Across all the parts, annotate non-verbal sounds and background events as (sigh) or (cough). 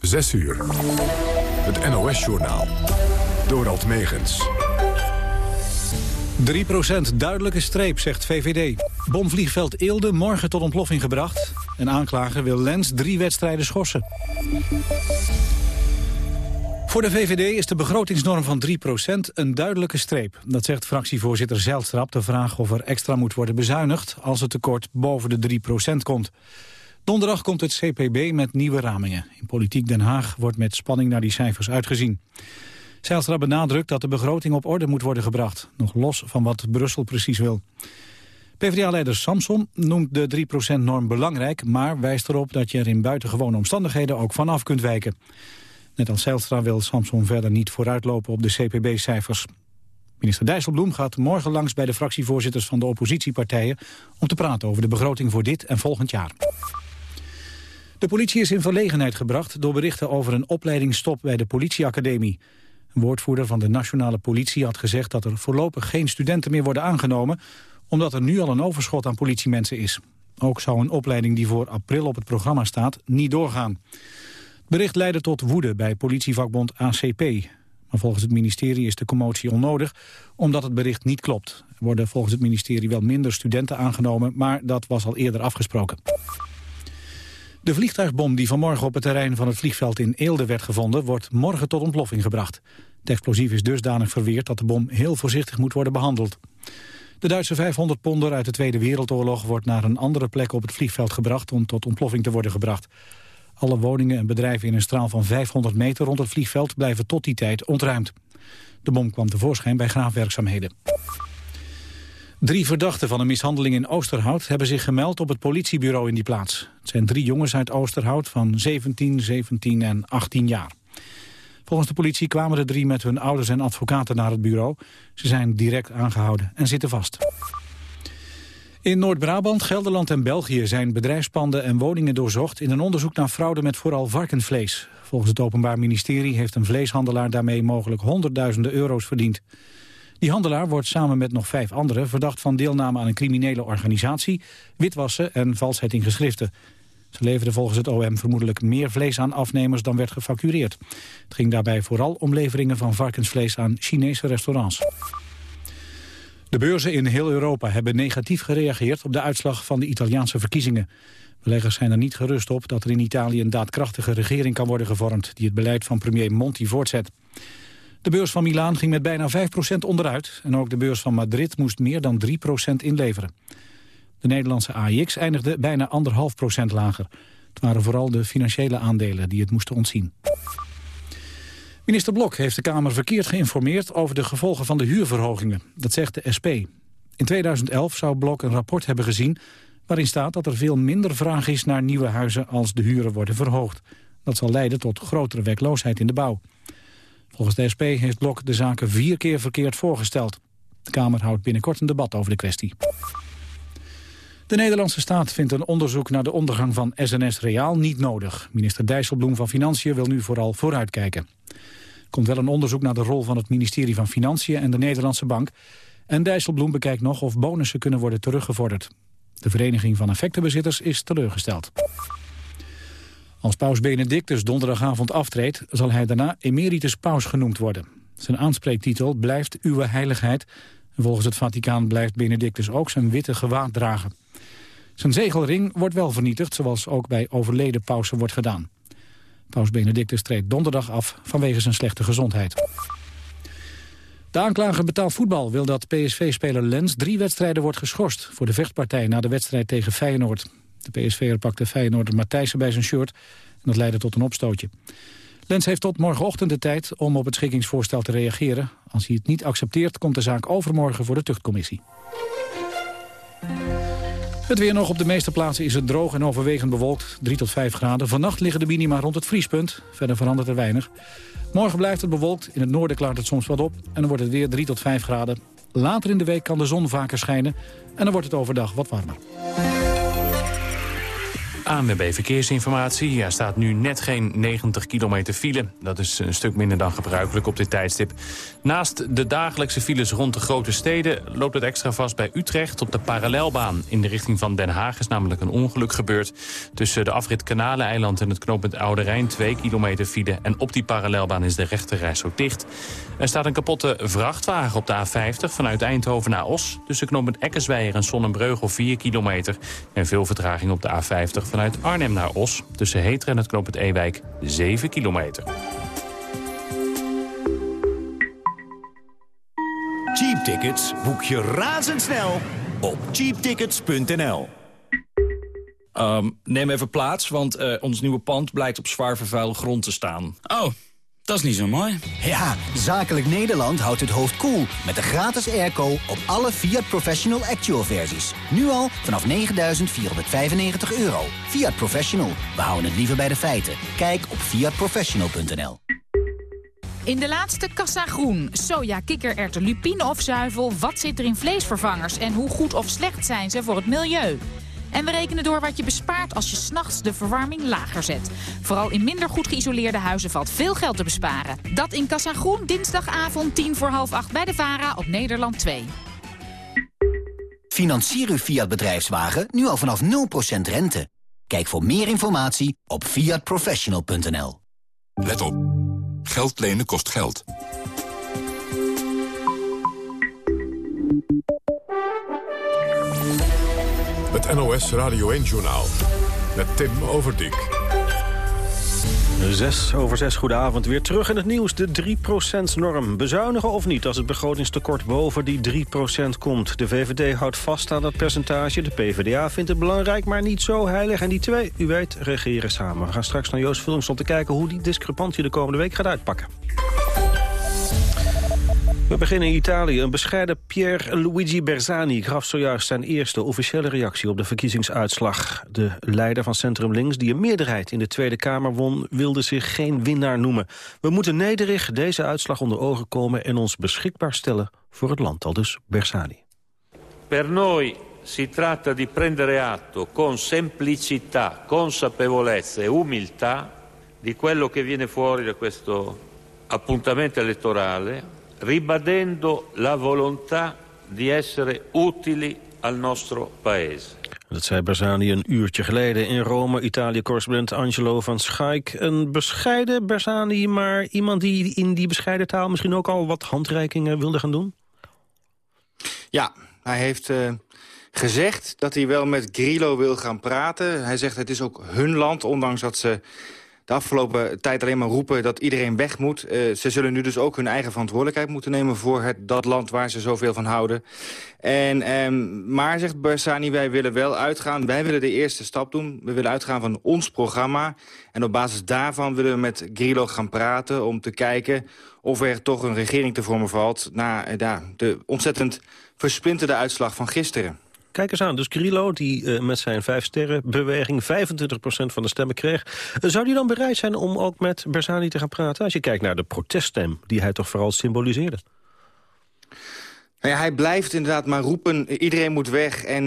6 uur. Het NOS-journaal. Dorald Megens. 3% duidelijke streep, zegt VVD. Bomvliegveld Eelde morgen tot ontploffing gebracht. En aanklager wil Lens drie wedstrijden schorsen. Voor de VVD is de begrotingsnorm van 3% een duidelijke streep. Dat zegt fractievoorzitter Zijlstra de vraag of er extra moet worden bezuinigd... als het tekort boven de 3% komt. Donderdag komt het CPB met nieuwe ramingen. In Politiek Den Haag wordt met spanning naar die cijfers uitgezien. Zijlstra benadrukt dat de begroting op orde moet worden gebracht. Nog los van wat Brussel precies wil. PvdA-leider Samson noemt de 3%-norm belangrijk... maar wijst erop dat je er in buitengewone omstandigheden ook vanaf kunt wijken. Net als Zijlstra wil Samson verder niet vooruitlopen op de CPB-cijfers. Minister Dijsselbloem gaat morgen langs bij de fractievoorzitters van de oppositiepartijen... om te praten over de begroting voor dit en volgend jaar. De politie is in verlegenheid gebracht door berichten over een opleidingsstop bij de politieacademie. Een woordvoerder van de nationale politie had gezegd dat er voorlopig geen studenten meer worden aangenomen, omdat er nu al een overschot aan politiemensen is. Ook zou een opleiding die voor april op het programma staat niet doorgaan. Het bericht leidde tot woede bij politievakbond ACP. Maar volgens het ministerie is de commotie onnodig, omdat het bericht niet klopt. Er worden volgens het ministerie wel minder studenten aangenomen, maar dat was al eerder afgesproken. De vliegtuigbom die vanmorgen op het terrein van het vliegveld in Eelde werd gevonden... wordt morgen tot ontploffing gebracht. Het explosief is dusdanig verweerd dat de bom heel voorzichtig moet worden behandeld. De Duitse 500 ponder uit de Tweede Wereldoorlog wordt naar een andere plek op het vliegveld gebracht om tot ontploffing te worden gebracht. Alle woningen en bedrijven in een straal van 500 meter rond het vliegveld blijven tot die tijd ontruimd. De bom kwam tevoorschijn bij graafwerkzaamheden. Drie verdachten van een mishandeling in Oosterhout hebben zich gemeld op het politiebureau in die plaats. Het zijn drie jongens uit Oosterhout van 17, 17 en 18 jaar. Volgens de politie kwamen de drie met hun ouders en advocaten naar het bureau. Ze zijn direct aangehouden en zitten vast. In Noord-Brabant, Gelderland en België zijn bedrijfspanden en woningen doorzocht... in een onderzoek naar fraude met vooral varkensvlees. Volgens het Openbaar Ministerie heeft een vleeshandelaar daarmee mogelijk honderdduizenden euro's verdiend. Die handelaar wordt samen met nog vijf anderen verdacht van deelname aan een criminele organisatie, witwassen en valsheid in geschriften. Ze leverden volgens het OM vermoedelijk meer vlees aan afnemers dan werd gefactureerd. Het ging daarbij vooral om leveringen van varkensvlees aan Chinese restaurants. De beurzen in heel Europa hebben negatief gereageerd op de uitslag van de Italiaanse verkiezingen. Beleggers zijn er niet gerust op dat er in Italië een daadkrachtige regering kan worden gevormd die het beleid van premier Monti voortzet. De beurs van Milaan ging met bijna 5% onderuit. En ook de beurs van Madrid moest meer dan 3% inleveren. De Nederlandse AIX eindigde bijna 1,5% lager. Het waren vooral de financiële aandelen die het moesten ontzien. Minister Blok heeft de Kamer verkeerd geïnformeerd over de gevolgen van de huurverhogingen. Dat zegt de SP. In 2011 zou Blok een rapport hebben gezien waarin staat dat er veel minder vraag is naar nieuwe huizen als de huren worden verhoogd. Dat zal leiden tot grotere werkloosheid in de bouw. Volgens de SP heeft Blok de zaken vier keer verkeerd voorgesteld. De Kamer houdt binnenkort een debat over de kwestie. De Nederlandse staat vindt een onderzoek naar de ondergang van SNS Reaal niet nodig. Minister Dijsselbloem van Financiën wil nu vooral vooruitkijken. Er komt wel een onderzoek naar de rol van het ministerie van Financiën en de Nederlandse Bank. En Dijsselbloem bekijkt nog of bonussen kunnen worden teruggevorderd. De Vereniging van Effectenbezitters is teleurgesteld. Als paus Benedictus donderdagavond aftreedt... zal hij daarna emeritus paus genoemd worden. Zijn aanspreektitel blijft Uwe Heiligheid. volgens het Vaticaan blijft Benedictus ook zijn witte gewaad dragen. Zijn zegelring wordt wel vernietigd, zoals ook bij overleden pausen wordt gedaan. Paus Benedictus treedt donderdag af vanwege zijn slechte gezondheid. De aanklager betaald voetbal wil dat PSV-speler Lens drie wedstrijden wordt geschorst... voor de vechtpartij na de wedstrijd tegen Feyenoord. De PSV'er pakte Feyenoorder Matthijssen bij zijn shirt en dat leidde tot een opstootje. Lens heeft tot morgenochtend de tijd om op het schikkingsvoorstel te reageren. Als hij het niet accepteert, komt de zaak overmorgen voor de tuchtcommissie. Het weer nog op de meeste plaatsen is het droog en overwegend bewolkt. 3 tot 5 graden. Vannacht liggen de minima rond het vriespunt. Verder verandert er weinig. Morgen blijft het bewolkt. In het noorden klaart het soms wat op. En dan wordt het weer 3 tot 5 graden. Later in de week kan de zon vaker schijnen. En dan wordt het overdag wat warmer. ANWB Verkeersinformatie. Er staat nu net geen 90 kilometer file. Dat is een stuk minder dan gebruikelijk op dit tijdstip. Naast de dagelijkse files rond de grote steden... loopt het extra vast bij Utrecht op de parallelbaan. In de richting van Den Haag is namelijk een ongeluk gebeurd. Tussen de afrit Kanaleneiland en het knooppunt Oude Rijn... 2 kilometer file. En op die parallelbaan is de rechterreis ook dicht. Er staat een kapotte vrachtwagen op de A50 vanuit Eindhoven naar Os. Tussen knooppunt Eckersweijer en Sonnenbreugel 4 kilometer. En veel vertraging op de A50 vanuit Arnhem naar Os. Tussen Heter en het knooppunt Ewijk 7 kilometer. Cheap tickets boek je razendsnel op cheaptickets.nl. Um, neem even plaats, want uh, ons nieuwe pand blijkt op zwaar vervuilde grond te staan. Oh, dat is niet zo mooi. Ja, Zakelijk Nederland houdt het hoofd koel cool met de gratis airco op alle Fiat Professional Actual versies. Nu al vanaf 9.495 euro. Fiat Professional, we houden het liever bij de feiten. Kijk op fiatprofessional.nl. In de laatste kassa groen. Soja, kikkererwten, lupine of zuivel. Wat zit er in vleesvervangers en hoe goed of slecht zijn ze voor het milieu? En we rekenen door wat je bespaart als je s'nachts de verwarming lager zet. Vooral in minder goed geïsoleerde huizen valt veel geld te besparen. Dat in Kassa Groen, dinsdagavond 10 voor half 8 bij de VARA op Nederland 2. Financier uw Fiat bedrijfswagen nu al vanaf 0% rente. Kijk voor meer informatie op fiatprofessional.nl. Let op. Geld lenen kost geld. NOS Radio 1-journaal met Tim Overdijk. Zes over zes, goedenavond. Weer terug in het nieuws, de 3%-norm. Bezuinigen of niet als het begrotingstekort boven die 3% komt? De VVD houdt vast aan dat percentage. De PvdA vindt het belangrijk, maar niet zo heilig. En die twee, u weet, regeren samen. We gaan straks naar Joost Films om te kijken hoe die discrepantie de komende week gaat uitpakken. We beginnen in Italië. Een bescheiden Pierre Luigi Bersani gaf zojuist zijn eerste officiële reactie op de verkiezingsuitslag. De leider van Centrum Links, die een meerderheid in de Tweede Kamer won, wilde zich geen winnaar noemen. We moeten nederig deze uitslag onder ogen komen en ons beschikbaar stellen voor het land, al dus Bersani. Per noi si tratta di prendere atto con semplicità, consapevolezza e umiltà di quello che viene fuori da questo appuntamento elettorale ribadendo la volontà di essere utili al nostro paese. Dat zei Bersani een uurtje geleden in Rome. Italië-correspondent Angelo van Schaik. Een bescheiden Bersani, maar iemand die in die bescheiden taal... misschien ook al wat handreikingen wilde gaan doen? Ja, hij heeft uh, gezegd dat hij wel met Grillo wil gaan praten. Hij zegt het is ook hun land, ondanks dat ze de afgelopen tijd alleen maar roepen dat iedereen weg moet. Uh, ze zullen nu dus ook hun eigen verantwoordelijkheid moeten nemen... voor het, dat land waar ze zoveel van houden. En, um, maar, zegt Bersani, wij willen wel uitgaan. Wij willen de eerste stap doen. We willen uitgaan van ons programma. En op basis daarvan willen we met Grillo gaan praten... om te kijken of er toch een regering te vormen valt... na uh, de ontzettend versplinterde uitslag van gisteren. Kijk eens aan, dus Grillo, die uh, met zijn vijf sterren beweging 25% van de stemmen kreeg. Uh, zou die dan bereid zijn om ook met Bersani te gaan praten? Als je kijkt naar de proteststem, die hij toch vooral symboliseerde. Nou ja, hij blijft inderdaad maar roepen, iedereen moet weg en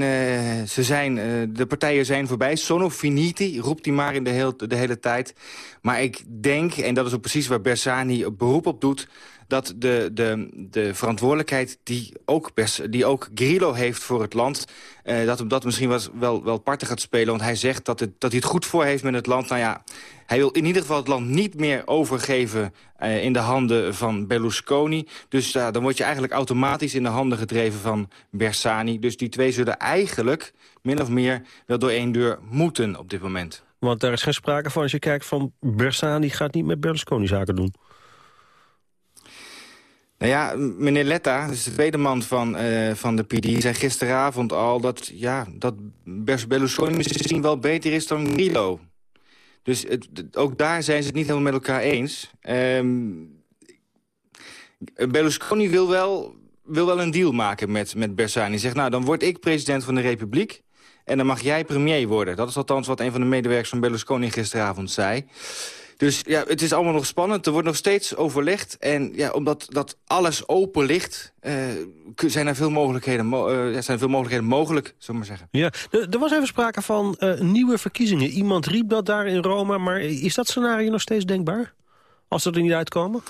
ze zijn, de partijen zijn voorbij. Sono finiti, roept hij maar in de, heel, de hele tijd. Maar ik denk, en dat is ook precies waar Bersani beroep op doet dat de, de, de verantwoordelijkheid die ook, die ook Grillo heeft voor het land... Uh, dat hem dat misschien was, wel, wel parten gaat spelen. Want hij zegt dat, het, dat hij het goed voor heeft met het land. Nou ja, hij wil in ieder geval het land niet meer overgeven uh, in de handen van Berlusconi. Dus uh, dan word je eigenlijk automatisch in de handen gedreven van Bersani. Dus die twee zullen eigenlijk min of meer wel door één deur moeten op dit moment. Want daar is geen sprake van als je kijkt van Bersani gaat niet met Berlusconi zaken doen. Nou ja, meneer Letta, dus de tweede man van, uh, van de PD... zei gisteravond al dat, ja, dat Berlusconi misschien wel beter is dan Milo. Dus het, ook daar zijn ze het niet helemaal met elkaar eens. Um, Berlusconi wil wel, wil wel een deal maken met, met Bersani. Zegt, nou, dan word ik president van de Republiek... en dan mag jij premier worden. Dat is althans wat een van de medewerkers van Berlusconi gisteravond zei. Dus ja, het is allemaal nog spannend. Er wordt nog steeds overlegd. En ja, omdat dat alles open ligt, uh, zijn er veel mogelijkheden, uh, zijn veel mogelijkheden mogelijk, zullen maar zeggen. Ja, er was even sprake van uh, nieuwe verkiezingen. Iemand riep dat daar in Rome, maar is dat scenario nog steeds denkbaar? Als ze er niet uitkomen?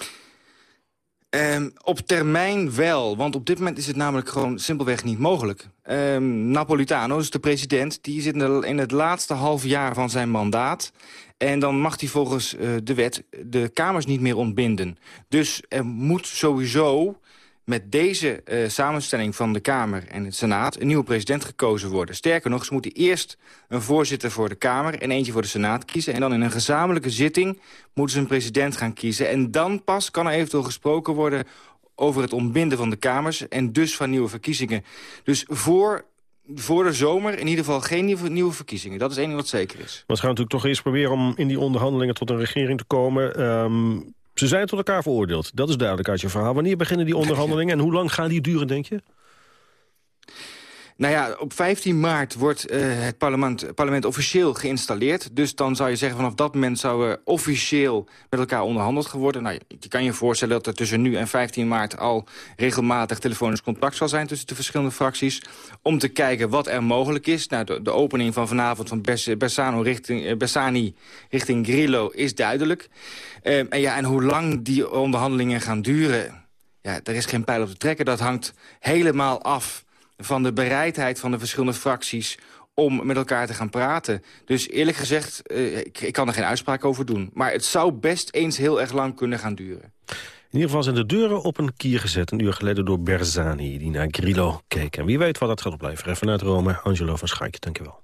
Um, op termijn wel, want op dit moment is het namelijk gewoon simpelweg niet mogelijk. Um, Napolitano, dus de president, die zit in het laatste half jaar van zijn mandaat. En dan mag hij volgens uh, de wet de Kamers niet meer ontbinden. Dus er moet sowieso met deze uh, samenstelling van de Kamer en het Senaat... een nieuwe president gekozen worden. Sterker nog, ze moeten eerst een voorzitter voor de Kamer... en eentje voor de Senaat kiezen. En dan in een gezamenlijke zitting moeten ze een president gaan kiezen. En dan pas kan er eventueel gesproken worden over het ontbinden van de Kamers... en dus van nieuwe verkiezingen. Dus voor voor de zomer in ieder geval geen nieuwe, nieuwe verkiezingen. Dat is één ding wat zeker is. We gaan natuurlijk toch eerst proberen om in die onderhandelingen tot een regering te komen. Um, ze zijn tot elkaar veroordeeld. Dat is duidelijk uit je verhaal. Wanneer beginnen die onderhandelingen en hoe lang gaan die duren, denk je? Nou ja, op 15 maart wordt uh, het parlement, parlement officieel geïnstalleerd. Dus dan zou je zeggen, vanaf dat moment zou er officieel met elkaar onderhandeld geworden. Nou, je kan je voorstellen dat er tussen nu en 15 maart al regelmatig telefonisch contact zal zijn tussen de verschillende fracties. Om te kijken wat er mogelijk is. Nou, de, opening van vanavond van Bersano richting, Bersani richting Grillo is duidelijk. Uh, en, ja, en hoe lang die onderhandelingen gaan duren, ja, er is geen pijl op te trekken. Dat hangt helemaal af van de bereidheid van de verschillende fracties om met elkaar te gaan praten. Dus eerlijk gezegd, uh, ik, ik, kan er geen uitspraak over doen. Maar het zou best eens heel erg lang kunnen gaan duren. In ieder geval zijn de deuren op een kier gezet... een uur geleden door Berzani, die naar Grillo keek. En wie weet wat dat gaat opleveren. Vanuit Rome, Angelo van Schaikje, dankjewel.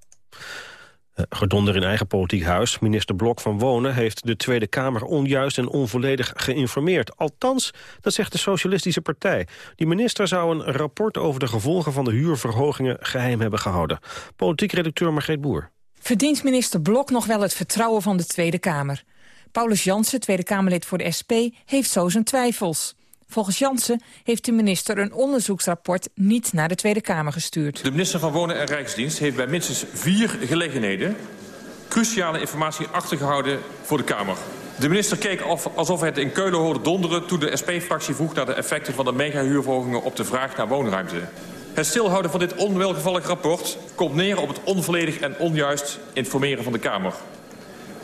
Eh, gedonder in eigen politiek huis. Minister Blok van Wonen heeft de Tweede Kamer onjuist en onvolledig geïnformeerd. Althans, dat zegt de Socialistische Partij. Die minister zou een rapport over de gevolgen van de huurverhogingen geheim hebben gehouden. Politiek redacteur Margreet Boer. Verdient minister Blok nog wel het vertrouwen van de Tweede Kamer? Paulus Jansen, Tweede Kamerlid voor de SP, heeft zo zijn twijfels. Volgens Jansen heeft de minister een onderzoeksrapport niet naar de Tweede Kamer gestuurd. De minister van Wonen en Rijksdienst heeft bij minstens vier gelegenheden... cruciale informatie achtergehouden voor de Kamer. De minister keek alsof het in Keulen hoorde donderen... toen de SP-fractie vroeg naar de effecten van de megahuurverhogingen... op de vraag naar woonruimte. Het stilhouden van dit onwelgevallig rapport komt neer op het onvolledig en onjuist informeren van de Kamer.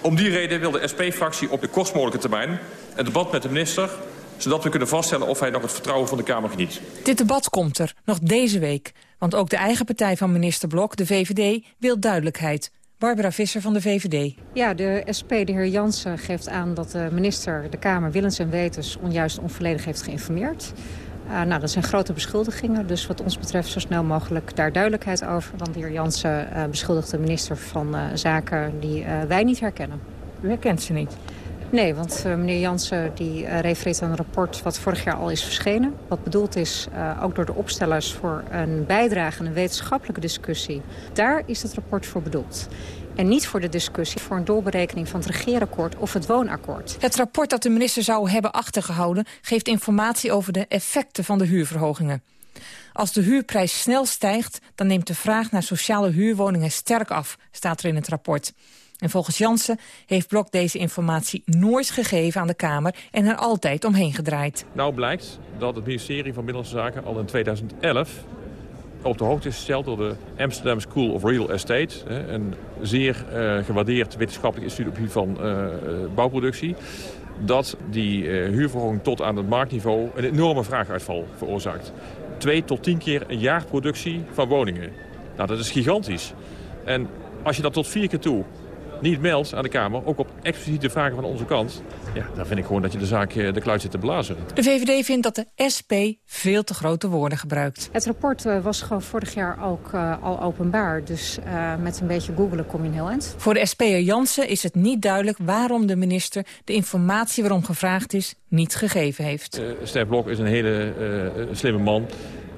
Om die reden wil de SP-fractie op de kortst mogelijke termijn... een debat met de minister zodat we kunnen vaststellen of hij nog het vertrouwen van de Kamer geniet. Dit debat komt er, nog deze week. Want ook de eigen partij van minister Blok, de VVD, wil duidelijkheid. Barbara Visser van de VVD. Ja, de SP, de heer Jansen, geeft aan dat de minister de Kamer willens en wetens onjuist onvolledig heeft geïnformeerd. Uh, nou, dat zijn grote beschuldigingen, dus wat ons betreft zo snel mogelijk daar duidelijkheid over. Want de heer Jansen uh, beschuldigt de minister van uh, zaken die wij niet herkennen. U herkent ze niet? Nee, want uh, meneer Jansen die, uh, refereert aan een rapport wat vorig jaar al is verschenen. Wat bedoeld is, uh, ook door de opstellers, voor een bijdrage aan een wetenschappelijke discussie. Daar is het rapport voor bedoeld. En niet voor de discussie voor een doorberekening van het regeerakkoord of het woonakkoord. Het rapport dat de minister zou hebben achtergehouden... geeft informatie over de effecten van de huurverhogingen. Als de huurprijs snel stijgt, dan neemt de vraag naar sociale huurwoningen sterk af, staat er in het rapport. En volgens Jansen heeft Blok deze informatie nooit gegeven aan de Kamer... en er altijd omheen gedraaid. Nou blijkt dat het ministerie van Binnenlandse Zaken al in 2011 op de hoogte is gesteld door de Amsterdam School of Real Estate. Een zeer uh, gewaardeerd wetenschappelijk instituut van uh, bouwproductie. Dat die uh, huurverhoging tot aan het marktniveau een enorme vraaguitval veroorzaakt. Twee tot tien keer een jaarproductie van woningen. Nou, dat is gigantisch. En als je dat tot vier keer toe niet meldt aan de Kamer, ook op expliciete vragen van onze kant... ja, dan vind ik gewoon dat je de zaak eh, de kluit zit te blazen. De VVD vindt dat de SP veel te grote woorden gebruikt. Het rapport uh, was gewoon vorig jaar ook uh, al openbaar. Dus uh, met een beetje googelen kom je heel eind. Voor de SP'er Jansen is het niet duidelijk waarom de minister... de informatie waarom gevraagd is, niet gegeven heeft. Stef Blok is een hele slimme man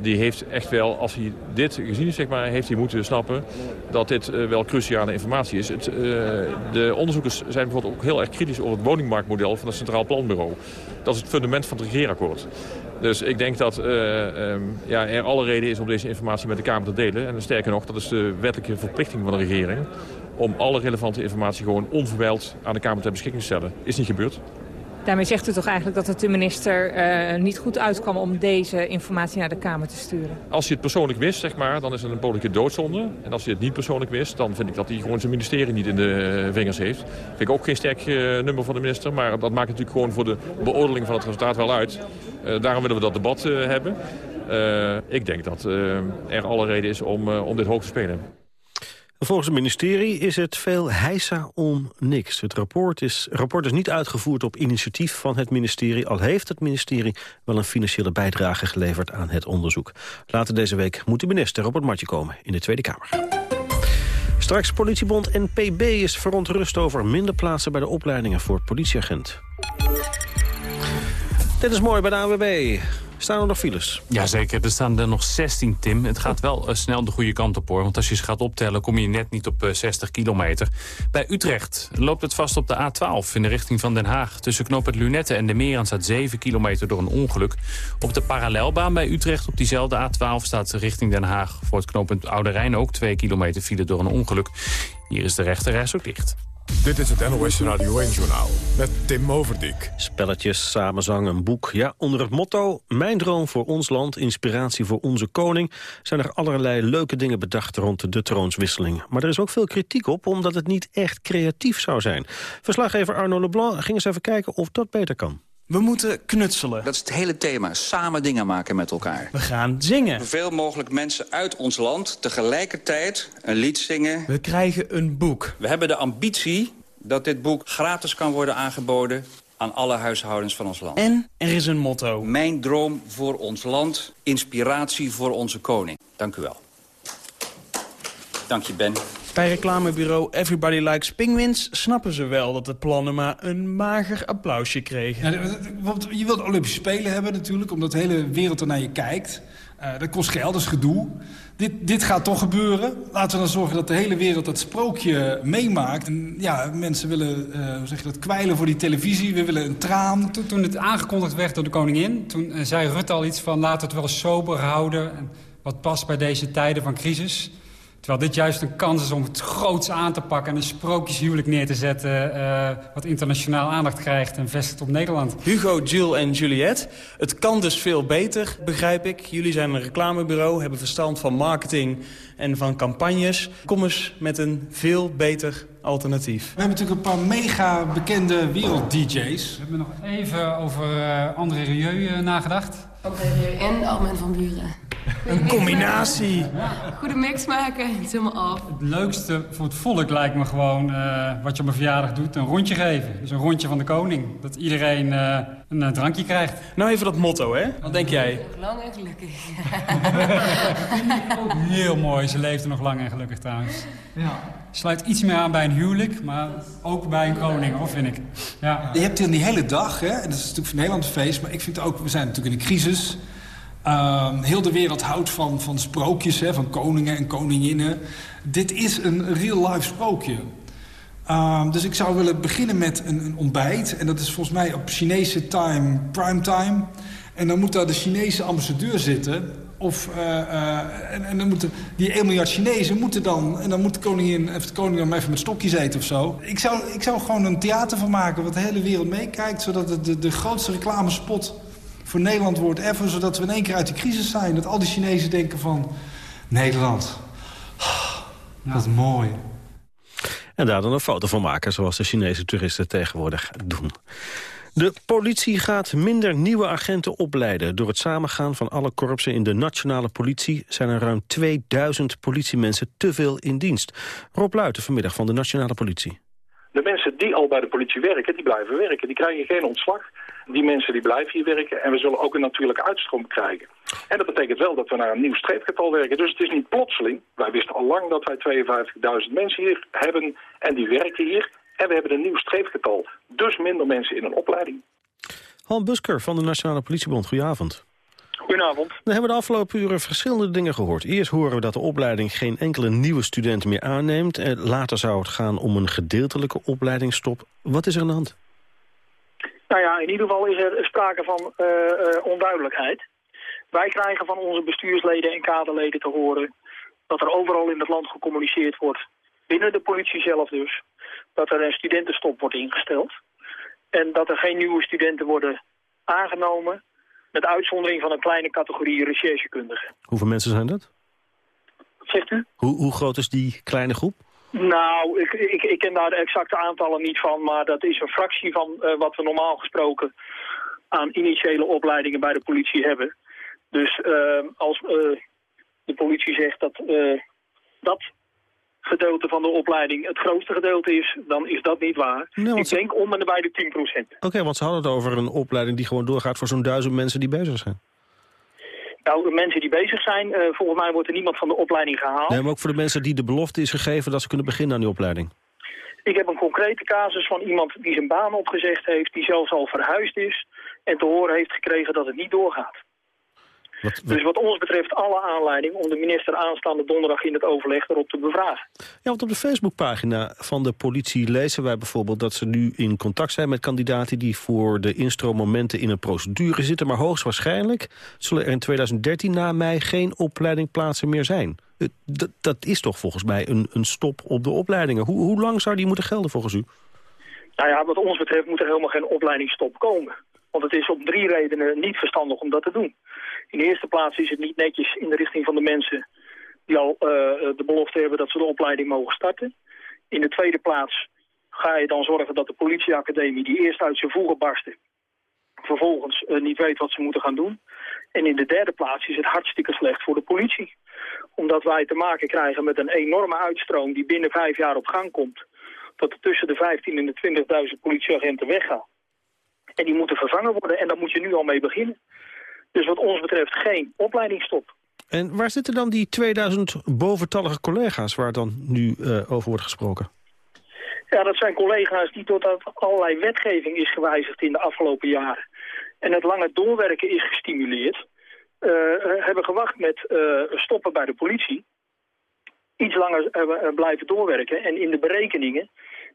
die heeft echt wel, als hij dit gezien is, zeg maar, heeft hij moeten snappen dat dit uh, wel cruciale informatie is. Het, uh, de onderzoekers zijn bijvoorbeeld ook heel erg kritisch over het woningmarktmodel van het Centraal Planbureau. Dat is het fundament van het regeerakkoord. Dus ik denk dat uh, um, ja, er alle reden is om deze informatie met de Kamer te delen. En sterker nog, dat is de wettelijke verplichting van de regering om alle relevante informatie gewoon onverwijld aan de Kamer ter beschikking te stellen. Is niet gebeurd. Daarmee zegt u toch eigenlijk dat het de minister uh, niet goed uitkwam om deze informatie naar de Kamer te sturen? Als hij het persoonlijk wist, zeg maar, dan is het een politieke doodzonde. En als hij het niet persoonlijk wist, dan vind ik dat hij gewoon zijn ministerie niet in de vingers heeft. Vind ik ook geen sterk uh, nummer van de minister, maar dat maakt natuurlijk gewoon voor de beoordeling van het resultaat wel uit. Daarom willen we dat debat hebben. ik denk dat er alle reden is om, om dit hoog te spelen. Volgens het ministerie is het veel heisa om niks. Het rapport is, rapport is niet uitgevoerd op initiatief van het ministerie... al heeft het ministerie wel een financiële bijdrage geleverd aan het onderzoek. Later deze week moet de minister op het matje komen in de Tweede Kamer. Straks politiebond NPB is verontrust over minder plaatsen bij de opleidingen voor politieagent. Dit is mooi bij de AWB. Staan er nog files? Jazeker, er staan er nog 16, Tim. Het gaat wel uh, snel de goede kant op, hoor. Want als je ze gaat optellen, kom je net niet op uh, eh, 60 kilometer. Bij Utrecht loopt het vast op de A12 in de richting van Den Haag. Tussen knooppunt Lunette en de Meran staat 7 kilometer door een ongeluk. Op de parallelbaan bij Utrecht op diezelfde A12 staat richting Den Haag... voor het knooppunt Oude Rijn ook 2 kilometer file door een ongeluk. Hier is de rechterreis ook dicht. Dit is het NOS Radio 1-journaal met Tim Overdijk. Spelletjes, samenzang, een boek. Ja, onder het motto Mijn droom voor ons land, inspiratie voor onze koning... zijn er allerlei leuke dingen bedacht rond de troonswisseling. Maar er is ook veel kritiek op, omdat het niet echt creatief zou zijn. Verslaggever Arno Leblanc ging eens even kijken of dat beter kan. We moeten knutselen. Dat is het hele thema. Samen dingen maken met elkaar. We gaan zingen. Zoveel mogelijk mensen uit ons land tegelijkertijd een lied zingen. We krijgen een boek. We hebben de ambitie dat dit boek gratis kan worden aangeboden aan alle huishoudens van ons land. En er is een motto. Mijn droom voor ons land, inspiratie voor onze koning. Dank u wel. Dank je, Ben. Bij reclamebureau Everybody Likes Penguins snappen ze wel dat de plannen maar een mager applausje kregen. Ja, want je wilt Olympische Spelen hebben natuurlijk, omdat de hele wereld er naar je kijkt. Uh, dat kost geld, dat is gedoe. Dit, dit gaat toch gebeuren. Laten we dan zorgen dat de hele wereld dat sprookje meemaakt. En ja, mensen willen uh, hoe zeg je dat, kwijlen voor die televisie. We willen een traan. Toen, toen het aangekondigd werd door de koningin... toen uh, zei Rutte al iets van laten we het wel sober houden. En wat past bij deze tijden van crisis. Terwijl dit juist een kans is om het groots aan te pakken... en een sprookjeshuwelijk neer te zetten... Uh, wat internationaal aandacht krijgt en vestigt op Nederland. Hugo, Jill en Juliette. Het kan dus veel beter, begrijp ik. Jullie zijn een reclamebureau, hebben verstand van marketing en van campagnes. Kom eens met een veel beter alternatief. We hebben natuurlijk een paar mega bekende wereld-dj's. We hebben nog even over uh, André Rieu uh, nagedacht. André Rieu en Armin van Buren. Een combinatie. Goede mix maken, het helemaal af. Het leukste voor het volk lijkt me gewoon uh, wat je op een verjaardag doet, een rondje geven. Dus een rondje van de koning. Dat iedereen uh, een uh, drankje krijgt. Nou even dat motto, hè? Wat denk jij? Lang en gelukkig. (laughs) Heel mooi, ze leefde nog lang en gelukkig trouwens. Ja. Sluit iets meer aan bij een huwelijk, maar ook bij een koning, hoor, vind ik. Ja. Je hebt die hele dag, hè? En dat is natuurlijk voor Nederland een feest, maar ik vind ook, we zijn natuurlijk in een crisis... Uh, heel de wereld houdt van, van sprookjes, hè, van koningen en koninginnen. Dit is een real-life sprookje. Uh, dus ik zou willen beginnen met een, een, ontbijt. En dat is volgens mij op Chinese time, prime time. En dan moet daar de Chinese ambassadeur zitten. Of, uh, uh, en, dan moeten die 1 miljard Chinezen moeten dan... en dan moet de koningin, of de koning dan even met stokjes eten of zo. Ik zou, ik zou gewoon een theater van maken wat de hele wereld meekijkt... zodat het de, de grootste reclamespot voor Nederland wordt ever... zodat we in één keer uit die crisis zijn. Dat al die Chinezen denken van... Nederland, wat mooi. En daar dan een foto van maken, zoals de Chinese toeristen tegenwoordig doen. De politie gaat minder nieuwe agenten opleiden. Door het samengaan van alle korpsen in de nationale politie... zijn er ruim 2000 politiemensen te veel in dienst. Rob Luiten vanmiddag van de nationale politie. De mensen die al bij de politie werken, die blijven werken. Die krijgen geen ontslag. Die mensen die blijven hier werken en we zullen ook een natuurlijke uitstroom krijgen. En dat betekent wel dat we naar een nieuw streepgetal werken. Dus het is niet plotseling. Wij wisten al lang dat wij 52.000 mensen hier hebben en die werken hier. En we hebben een nieuw streepgetal. Dus minder mensen in een opleiding. Han Busker van de Nationale Politiebond, goedenavond. Goedenavond. We hebben de afgelopen uren verschillende dingen gehoord. Eerst horen we dat de opleiding geen enkele nieuwe student meer aanneemt. Later zou het gaan om een gedeeltelijke opleidingsstop. Wat is er aan de hand? Nou ja, in ieder geval is er sprake van uh, uh, onduidelijkheid. Wij krijgen van onze bestuursleden en kaderleden te horen dat er overal in het land gecommuniceerd wordt binnen de politie zelf dus, dat er een studentenstop wordt ingesteld. En dat er geen nieuwe studenten worden aangenomen, met uitzondering van een kleine categorie recherchekundigen. Hoeveel mensen zijn dat? Wat zegt u? Hoe, hoe groot is die kleine groep? Nou, ik, ik, ik ken daar de exacte aantallen niet van, maar dat is een fractie van eh, wat we normaal gesproken aan initiële opleidingen bij de politie hebben. Dus eh, als eh, de politie zegt dat eh, dat gedeelte van de opleiding het grootste gedeelte is, dan is dat niet waar. Nee, ik ze- denk om en bij de 10%. Oké, want ze hadden het over een opleiding die gewoon doorgaat voor zo'n duizend mensen die bezig zijn. Nou, de mensen die bezig zijn, eh, volgens mij wordt er niemand van de opleiding gehaald. Nee, maar ook voor de mensen die de belofte is gegeven dat ze kunnen beginnen aan die opleiding. Ik heb een concrete casus van iemand die zijn baan opgezegd heeft, die zelfs al verhuisd is en te horen heeft gekregen dat het niet doorgaat. Dus wat ons betreft alle aanleiding om de minister aanstaande donderdag in het overleg erop te bevragen. Ja, want op de Facebookpagina van de politie lezen wij bijvoorbeeld... dat ze nu in contact zijn met kandidaten die voor de instroommomenten in een procedure zitten. Maar hoogstwaarschijnlijk zullen er in 2013 na mei geen opleidingplaatsen meer zijn. Eh, Dat, dat is toch volgens mij een, een stop op de opleidingen. Hoe, hoe lang zou die moeten gelden volgens u? Nou ja, wat ons betreft moet er helemaal geen opleidingsstop komen. Want het is om drie redenen niet verstandig om dat te doen. In de eerste plaats is het niet netjes in de richting van de mensen die al eh, de belofte hebben dat ze de opleiding mogen starten. In de tweede plaats ga je dan zorgen dat de politieacademie die eerst uit zijn voegen barstte, vervolgens eh, niet weet wat ze moeten gaan doen. En in de derde plaats is het hartstikke slecht voor de politie. Omdat wij te maken krijgen met een enorme uitstroom die binnen vijf jaar op gang komt. Dat er tussen de 15 en de 20.000 politieagenten weggaan. En die moeten vervangen worden en daar moet je nu al mee beginnen. Dus wat ons betreft geen opleidingsstop. En waar zitten dan die 2000 boventallige collega's waar dan nu eh, over wordt gesproken? Ja, dat zijn collega's die doordat allerlei wetgeving is gewijzigd in de afgelopen jaren. En het lange doorwerken is gestimuleerd. eh, hebben gewacht met eh, stoppen bij de politie. Iets langer eh, eh, blijven doorwerken. En in de berekeningen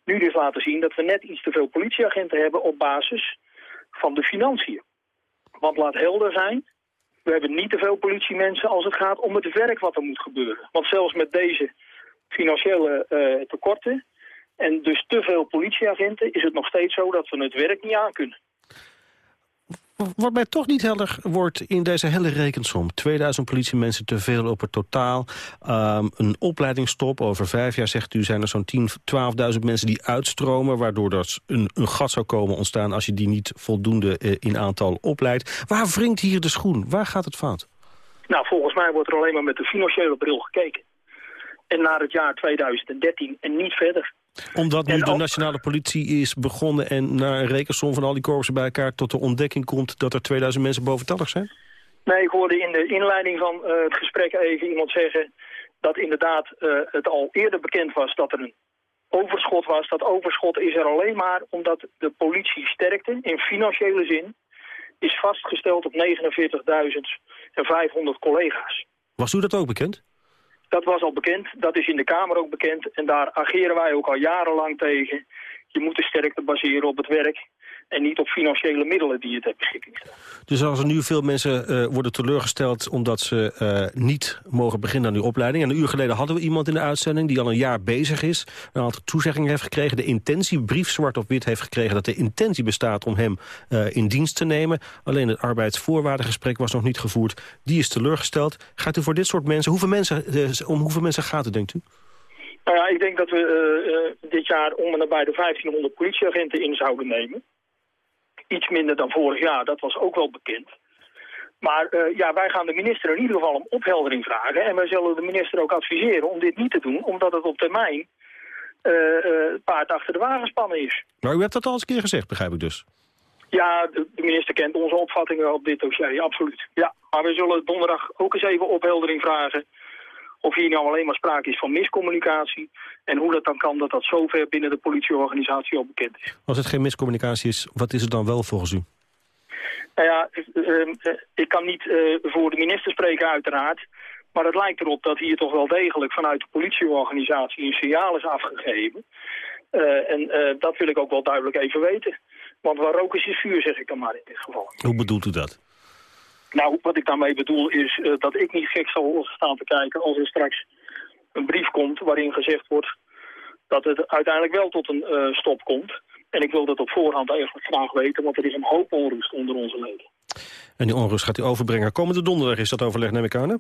nu dus laten zien dat we net iets te veel politieagenten hebben op basis van de financiën. Want laat helder zijn, we hebben niet te veel politiemensen als het gaat om het werk wat er moet gebeuren. Want zelfs met deze financiële eh, tekorten en dus te veel politieagenten is het nog steeds zo dat we het werk niet aankunnen. Wat mij toch niet helder wordt in deze hele rekensom. 2000 politiemensen te veel op het totaal. Ehm, een opleidingsstop. Over vijf jaar, zegt u, zijn er zo'n 10, 12.000 mensen die uitstromen... waardoor er een, een gat zou komen ontstaan... als je die niet voldoende eh, in aantal opleidt. Waar wringt hier de schoen? Waar gaat het fout? Nou, volgens mij wordt er alleen maar met de financiële bril gekeken. En naar het jaar 2013 en niet verder. Omdat nu de nationale politie is begonnen... en na een rekensom van al die korpsen bij elkaar... tot de ontdekking komt dat er 2000 mensen boventallig zijn? Nee, ik hoorde in de inleiding van eh, het gesprek even iemand zeggen... dat inderdaad eh, het al eerder bekend was dat er een overschot was. Dat overschot is er alleen maar omdat de politie sterkte in financiële zin... is vastgesteld op 49.500 collega's. Was u dat ook bekend? Dat was al bekend, dat is in de Kamer ook bekend. En daar ageren wij ook al jarenlang tegen. Je moet de sterkte baseren op het werk en niet op financiële middelen die je ter beschikking stelt. Dus als er nu veel mensen eh, worden teleurgesteld omdat ze eh, niet mogen beginnen aan die opleiding. En een uur geleden hadden we iemand in de uitzending die al een jaar bezig is. Een aantal toezeggingen heeft gekregen. De intentiebrief zwart op wit heeft gekregen dat de intentie bestaat om hem eh, in dienst te nemen. Alleen het arbeidsvoorwaardengesprek was nog niet gevoerd. Die is teleurgesteld. Gaat u voor dit soort mensen, hoeveel mensen om hoeveel mensen gaat het denkt u? Nou ja, ik denk dat we dit jaar om en nabij de 1500 politieagenten in zouden nemen. Iets minder dan vorig jaar, dat was ook wel bekend. Maar eh, ja, wij gaan de minister in ieder geval om opheldering vragen. En wij zullen de minister ook adviseren om dit niet te doen, omdat het op termijn eh, paard achter de wagen spannen is. Maar u hebt dat al eens een keer gezegd, begrijp ik dus. Ja, de, de minister kent onze opvattingen op dit dossier, absoluut. Ja, maar we zullen donderdag ook eens even opheldering vragen of hier nou alleen maar sprake is van miscommunicatie en hoe dat dan kan dat dat zover binnen de politieorganisatie al bekend is. Als het geen miscommunicatie is, wat is het dan wel volgens u? Nou ja, eh, eh, ik kan niet eh, voor de minister spreken uiteraard, maar het lijkt erop dat hier toch wel degelijk vanuit de politieorganisatie een signaal is afgegeven. En dat wil ik ook wel duidelijk even weten. Want waar rook is, is vuur, zeg ik dan maar in dit geval. Hoe bedoelt u dat? Nou, wat ik daarmee bedoel is eh, dat ik niet gek zal staan te kijken als er straks een brief komt waarin gezegd wordt dat het uiteindelijk wel tot een eh, stop komt. En ik wil dat op voorhand eigenlijk graag weten, want er is een hoop onrust onder onze leden. En die onrust gaat u overbrengen. Komende donderdag is dat overleg, neem ik aan, hè?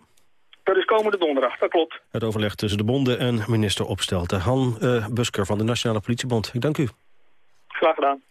Dat is komende donderdag, dat klopt. Het overleg tussen de bonden en minister Opstelten. Han uh, Busker van de Nationale Politiebond. Ik dank u. Graag gedaan.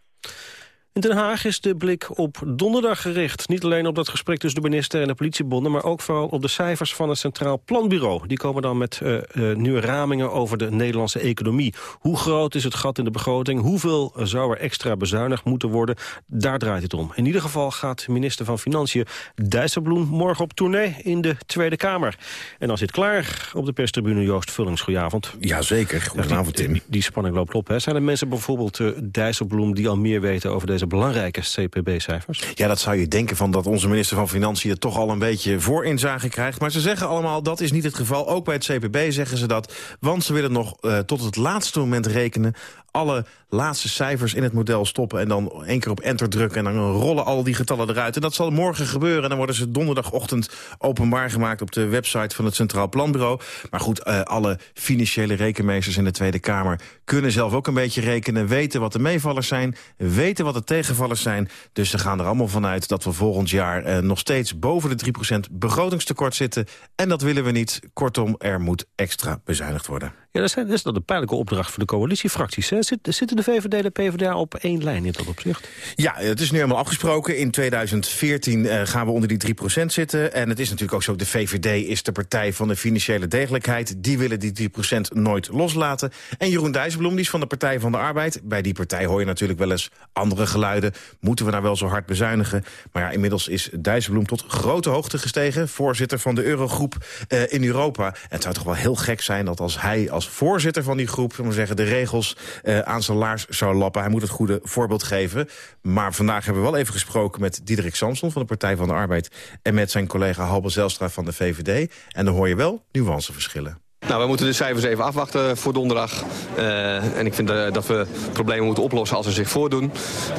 In Den Haag is de blik op donderdag gericht. Niet alleen op dat gesprek tussen de minister en de politiebonden... maar ook vooral op de cijfers van het Centraal Planbureau. Die komen dan met uh, uh, nieuwe ramingen over de Nederlandse economie. Hoe groot is het gat in de begroting? Hoeveel zou er extra bezuinigd moeten worden? Daar draait het om. In ieder geval gaat minister van Financiën Dijsselbloem... morgen op tournee in de Tweede Kamer. En dan zit klaar op de perstribune Joost Vullings. Goedenavond. Jazeker. Goedenavond, Tim. Die, die, spanning loopt op. Hè. Zijn er mensen bijvoorbeeld uh, Dijsselbloem... die al meer weten over deze belangrijke CPB-cijfers? Ja, dat zou je denken van dat onze minister van Financiën toch al een beetje voorinzage krijgt. Maar ze zeggen allemaal dat is niet het geval. Ook bij het CPB zeggen ze dat. Want ze willen nog uh, tot het laatste moment rekenen alle laatste cijfers in het model stoppen... en dan één keer op enter drukken en dan rollen al die getallen eruit. En dat zal morgen gebeuren en dan worden ze donderdagochtend openbaar gemaakt... op de website van het Centraal Planbureau. Maar goed, uh, alle financiële rekenmeesters in de Tweede Kamer... kunnen zelf ook een beetje rekenen, weten wat de meevallers zijn... weten wat de tegenvallers zijn. Dus ze gaan er allemaal vanuit dat we volgend jaar uh, nog steeds boven de 3% begrotingstekort zitten. En dat willen we niet. Kortom, er moet extra bezuinigd worden. Ja, dat, zijn, dat is dan een pijnlijke opdracht voor de coalitiefracties. Hè? Zitten de VVD en de PvdA op één lijn in dat opzicht? Ja, het is nu helemaal afgesproken. In 2014 uh, gaan we onder die 3% zitten. En het is natuurlijk ook zo, de VVD is de partij van de financiële degelijkheid. Die willen die 3% nooit loslaten. En Jeroen Dijsselbloem, die is van de Partij van de Arbeid. Bij die partij hoor je natuurlijk wel eens andere geluiden. Moeten we nou wel zo hard bezuinigen? Maar ja, inmiddels is Dijsselbloem tot grote hoogte gestegen. Voorzitter van de Eurogroep uh, in Europa. En het zou toch wel heel gek zijn dat als hij als voorzitter van die groep... we zeggen, de regels uh, aan zijn laars zou lappen. Hij moet het goede voorbeeld geven. Maar vandaag hebben we wel even gesproken met Diederik Samson... van de Partij van de Arbeid... en met zijn collega Halbe Zelstra van de VVD. En dan hoor je wel nuanceverschillen. Nou, we moeten de cijfers even afwachten voor donderdag. Uh, en ik vind uh, dat we problemen moeten oplossen als ze zich voordoen.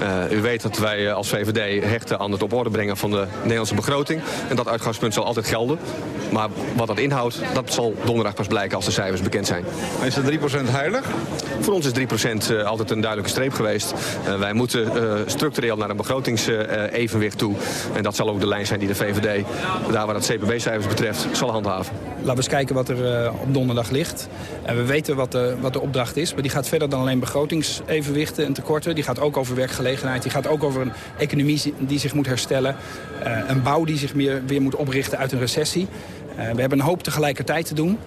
Uh, u weet dat wij als VVD hechten aan het op orde brengen van de Nederlandse begroting. En dat uitgangspunt zal altijd gelden. Maar wat dat inhoudt, dat zal donderdag pas blijken als de cijfers bekend zijn. Is dat 3% heilig? Voor ons is 3% altijd een duidelijke streep geweest. wij moeten structureel naar een begrotingsevenwicht toe. En dat zal ook de lijn zijn die de VVD, daar waar het CPB-cijfers betreft, zal handhaven. Laten we eens kijken wat er op donderdag ligt. En we weten wat de, wat de opdracht is, maar die gaat verder dan alleen begrotingsevenwichten en tekorten. Die gaat ook over werkgelegenheid, die gaat ook over een economie die zich moet herstellen. Uh, een bouw die zich meer, weer moet oprichten uit een recessie. Uh, we hebben een hoop tegelijkertijd te doen.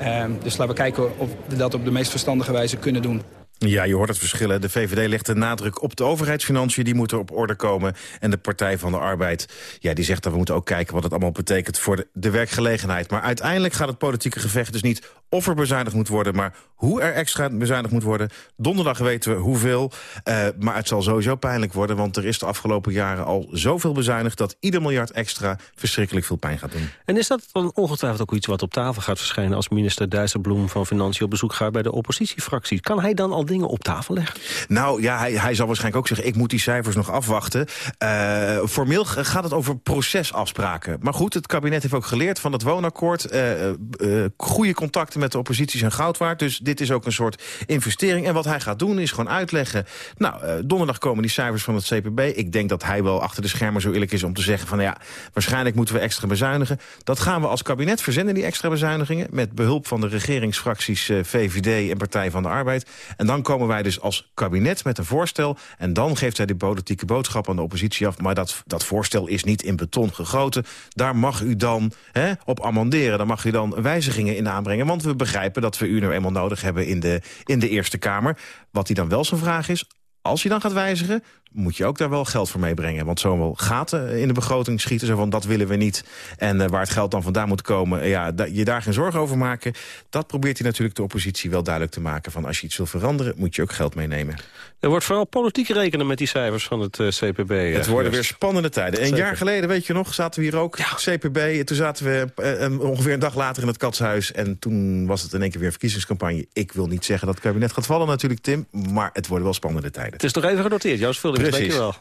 Uh, dus laten we kijken of we dat op de meest verstandige wijze kunnen doen. Ja, je hoort het verschil. De VVD legt de nadruk op de overheidsfinanciën. Die moeten op orde komen. En de Partij van de Arbeid ja, die zegt dat we moeten ook kijken... wat het allemaal betekent voor de, werkgelegenheid. Maar uiteindelijk gaat het politieke gevecht dus niet of er bezuinigd moet worden... maar hoe er extra bezuinigd moet worden. Donderdag weten we hoeveel. Uh, maar het zal sowieso pijnlijk worden... want er is de afgelopen jaren al zoveel bezuinigd... dat ieder miljard extra verschrikkelijk veel pijn gaat doen. En is dat dan ongetwijfeld ook iets wat op tafel gaat verschijnen... als minister Dijsselbloem van Financiën op bezoek gaat bij de oppositiefractie? Kan hij dan al dingen op tafel leggen? Nou ja, hij, hij zal waarschijnlijk ook zeggen... ik moet die cijfers nog afwachten. Uh, formeel gaat het over procesafspraken. Maar goed, het kabinet heeft ook geleerd van het woonakkoord. Uh, goede contacten met de oppositie zijn goud waard. Dus dit is ook een soort investering. En wat hij gaat doen is gewoon uitleggen... nou, donderdag komen die cijfers van het CPB. Ik denk dat hij wel achter de schermen zo eerlijk is om te zeggen... van ja, waarschijnlijk moeten we extra bezuinigen. Dat gaan we als kabinet verzenden, die extra bezuinigingen... met behulp van de regeringsfracties VVD en Partij van de Arbeid. En dan komen wij dus als kabinet met een voorstel... en dan geeft hij de politieke boodschap aan de oppositie af... maar dat, dat voorstel is niet in beton gegoten. Daar mag u dan hè, op amenderen. Daar mag u dan wijzigingen in aanbrengen. Want we begrijpen dat we u nu eenmaal nodig hebben in de, in de Eerste Kamer. Wat hij dan wel zijn vraag is... Als je dan gaat wijzigen, moet je ook daar wel geld voor meebrengen. Want zo'n gaten in de begroting schieten, zo van dat willen we niet. En uh, waar het geld dan vandaan moet komen, ja, da je daar geen zorgen over maken. Dat probeert hij natuurlijk de oppositie wel duidelijk te maken. Van als je iets wil veranderen, moet je ook geld meenemen. Er wordt vooral politiek rekenen met die cijfers van het uh, CPB. Het worden weer spannende tijden. Een jaar geleden, weet je nog, zaten we hier ook, ja. CPB. En toen zaten we ongeveer een dag later in het katshuis. En toen was het in één keer weer verkiezingscampagne. Ik wil niet zeggen dat het kabinet gaat vallen natuurlijk, Tim. Maar het worden wel spannende tijden. Het is toch even genoteerd, Joost Vullings, dankjewel.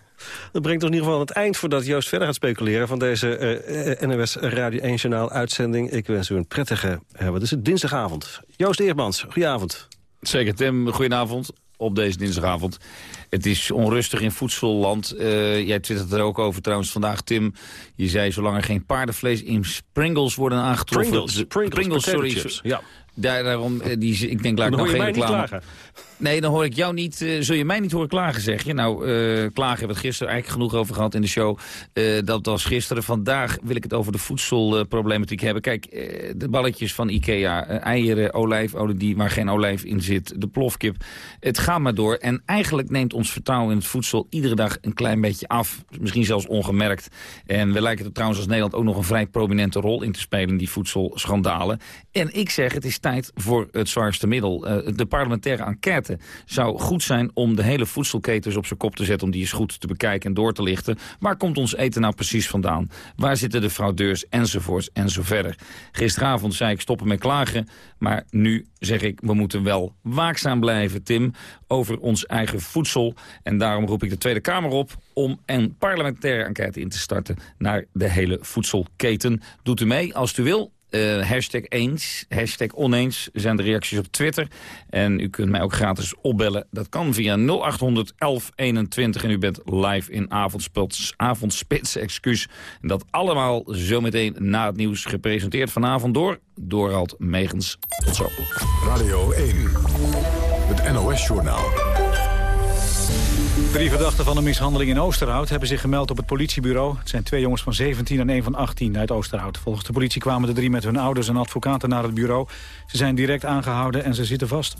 Dat brengt ons in ieder geval het eind voordat Joost verder gaat speculeren... van deze uh, NOS Radio 1 Journaal uitzending. Ik wens u een prettige, uh, wat is het, dinsdagavond. Joost Eermans, goedenavond. Zeker, Tim. Goedenavond op deze dinsdagavond. Het is onrustig in voedselland. Uh, jij twittert er ook over trouwens vandaag, Tim. Je zei zolang er geen paardenvlees in Pringles worden aangetroffen... Pringles, Pringles, Pringles sorry. Ja. Daar, daarom, eh, die, ik denk, laat ik nog je geen reclame. Nee, dan hoor ik jou niet. eh, zul je mij niet horen klagen, zeg je? Nou, eh, klagen hebben we het gisteren eigenlijk genoeg over gehad in de show. Eh, dat was gisteren. Vandaag wil ik het over de voedselproblematiek hebben. Kijk, de balletjes van Ikea, eieren, olijfolie die, waar geen olijf in zit, de plofkip. Het gaat maar door. En eigenlijk neemt ons vertrouwen in het voedsel iedere dag een klein beetje af. Misschien zelfs ongemerkt. En we lijken er trouwens als Nederland ook nog een vrij prominente rol in te spelen in die voedselschandalen. En ik zeg, het is tijd voor het zwaarste middel. De parlementaire enquête zou goed zijn om de hele voedselketens op zijn kop te zetten... om die eens goed te bekijken en door te lichten. Waar komt ons eten nou precies vandaan? Waar zitten de fraudeurs enzovoorts en zo verder? Gisteravond zei ik stoppen met klagen, maar nu zeg ik... we moeten wel waakzaam blijven, Tim, over ons eigen voedsel. En daarom roep ik de Tweede Kamer op om een parlementaire enquête in te starten... naar de hele voedselketen. Doet u mee als u wil. Eh, hashtag eens, hashtag oneens zijn de reacties op Twitter. En u kunt mij ook gratis opbellen. Dat kan via 0800 1121 en u bent live in avondspits, avondspits excuus. En dat allemaal zometeen na het nieuws gepresenteerd vanavond door Dorald Megens. Tot zo. Radio 1, het NOS-journaal. Drie verdachten van een mishandeling in Oosterhout hebben zich gemeld op het politiebureau. Het zijn twee jongens van 17 en één van 18 uit Oosterhout. Volgens de politie kwamen de drie met hun ouders en advocaten naar het bureau. Ze zijn direct aangehouden en ze zitten vast.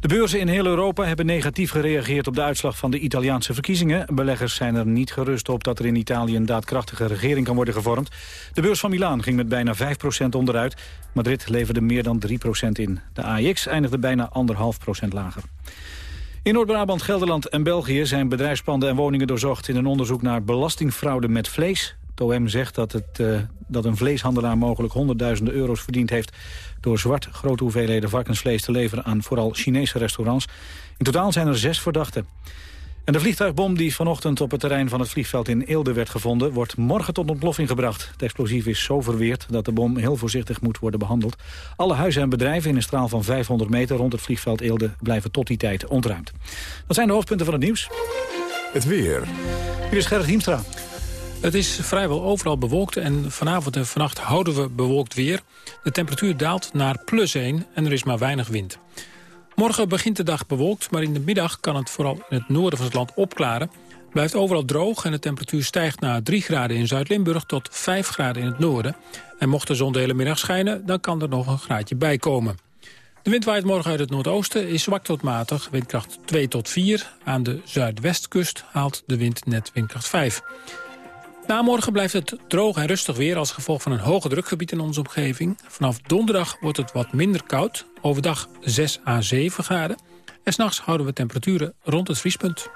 De beurzen in heel Europa hebben negatief gereageerd op de uitslag van de Italiaanse verkiezingen. Beleggers zijn er niet gerust op dat er in Italië een daadkrachtige regering kan worden gevormd. De beurs van Milaan ging met bijna 5% onderuit. Madrid leverde meer dan 3% in. De AX eindigde bijna 1,5% lager. In Noord-Brabant, Gelderland en België zijn bedrijfspanden en woningen doorzocht... in een onderzoek naar belastingfraude met vlees. Het zegt dat, het, uh, dat een vleeshandelaar mogelijk honderdduizenden euro's verdiend heeft... door zwart grote hoeveelheden varkensvlees te leveren aan vooral Chinese restaurants. In totaal zijn er zes verdachten. En de vliegtuigbom die vanochtend op het terrein van het vliegveld in Eelde werd gevonden... wordt morgen tot ontploffing gebracht. Het explosief is zo verweerd dat de bom heel voorzichtig moet worden behandeld. Alle huizen en bedrijven in een straal van 500 meter rond het vliegveld Eelde... blijven tot die tijd ontruimd. Dat zijn de hoofdpunten van het nieuws. Het weer. Hier is Gerrit Hiemstra. Het is vrijwel overal bewolkt en vanavond en vannacht houden we bewolkt weer. De temperatuur daalt naar plus 1 en er is maar weinig wind. Morgen begint de dag bewolkt, maar in de middag kan het vooral in het noorden van het land opklaren. Blijft overal droog en de temperatuur stijgt naar 3 graden in Zuid-Limburg tot 5 graden in het noorden. En mocht de zon de hele middag schijnen, dan kan er nog een graadje bij komen. De wind waait morgen uit het noordoosten, is zwak tot matig, windkracht 2 tot 4. Aan de zuidwestkust haalt de wind net windkracht 5. Na morgen blijft het droog en rustig weer als gevolg van een hoge drukgebied in onze omgeving. Vanaf donderdag wordt het wat minder koud, overdag 6 à 7 graden. En s'nachts houden we temperaturen rond het vriespunt.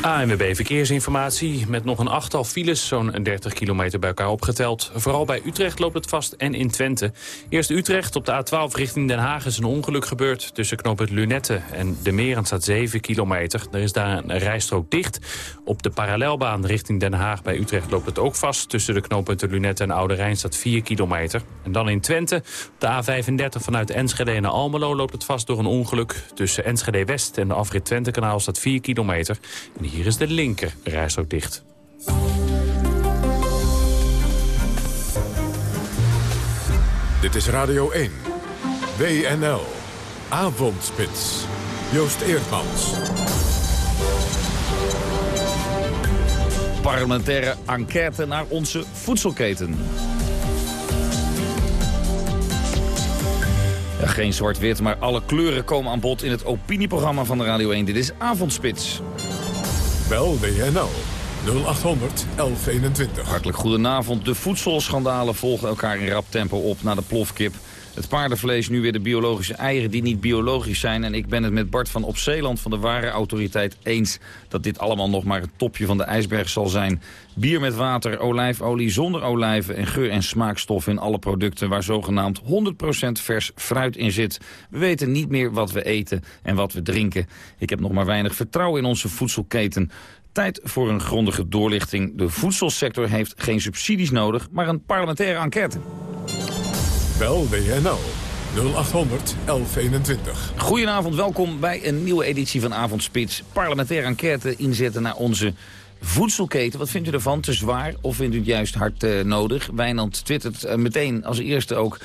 ANWB Verkeersinformatie met nog een achttal files, zo'n 30 kilometer bij elkaar opgeteld. Vooral bij Utrecht loopt het vast en in Twente. Eerst Utrecht, op de A12 richting Den Haag is een ongeluk gebeurd. Tussen knooppunt Lunette en De Meren staat 7 kilometer. Er is daar een rijstrook dicht. Op de parallelbaan richting Den Haag bij Utrecht loopt het ook vast. Tussen de knooppunten Lunette en Oude Rijn staat 4 kilometer. En dan in Twente, op de A35 vanuit Enschede naar Almelo loopt het vast door een ongeluk. Tussen Enschede West en de afrit Twente-kanaal staat 4 kilometer. Hier is de linker rijstrook dicht. Dit is Radio 1. WNL. Avondspits. Joost Eerdmans. Parlementaire enquête naar onze voedselketen. Ja, geen zwart-wit, maar alle kleuren komen aan bod in het opinieprogramma van de Radio 1. Dit is Avondspits. Bel WNL 0800 1121. Hartelijk goedenavond. De voedselschandalen volgen elkaar in rap tempo op naar de plofkip. Het paardenvlees, nu weer de biologische eieren die niet biologisch zijn. En ik ben het met Bart van Opzeeland van de Ware Autoriteit eens... dat dit allemaal nog maar het topje van de ijsberg zal zijn. Bier met water, olijfolie zonder olijven en geur- en smaakstoffen in alle producten... waar zogenaamd 100% vers fruit in zit. We weten niet meer wat we eten en wat we drinken. Ik heb nog maar weinig vertrouwen in onze voedselketen. Tijd voor een grondige doorlichting. De voedselsector heeft geen subsidies nodig, maar een parlementaire enquête. Bel WNL 0800 1121. Goedenavond, welkom bij een nieuwe editie van Avondspits. Parlementaire enquête inzetten naar onze voedselketen. Wat vindt u ervan? Te zwaar of vindt u het juist hard uh, nodig? Wijnand twittert uh, meteen als eerste ook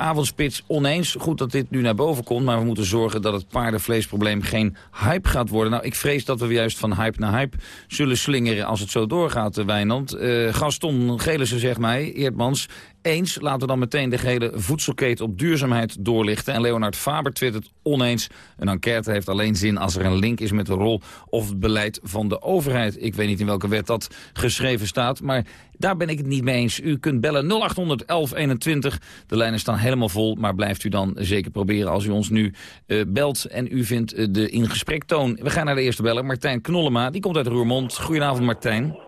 avondspits oneens. Goed dat dit nu naar boven komt, maar we moeten zorgen dat het paardenvleesprobleem geen hype gaat worden. Nou, ik vrees dat we juist van hype naar hype zullen slingeren als het zo doorgaat, Wijnand. Uh, Gaston Gelissen zegt mij, Eerdmans, eens. Laten we dan meteen de gehele voedselketen op duurzaamheid doorlichten. En Leonard Faber twittert oneens. Een enquête heeft alleen zin als er een link is met de rol of het beleid van de overheid. Ik weet niet in welke wet dat geschreven staat, maar daar ben ik het niet mee eens. U kunt bellen 0800 1121. De lijnen staan helemaal vol, maar blijft u dan zeker proberen als u ons nu uh, belt en u vindt uh, de in gesprek toon. We gaan naar de eerste beller, Martijn Knollema. Die komt uit Roermond. Goedenavond, Martijn.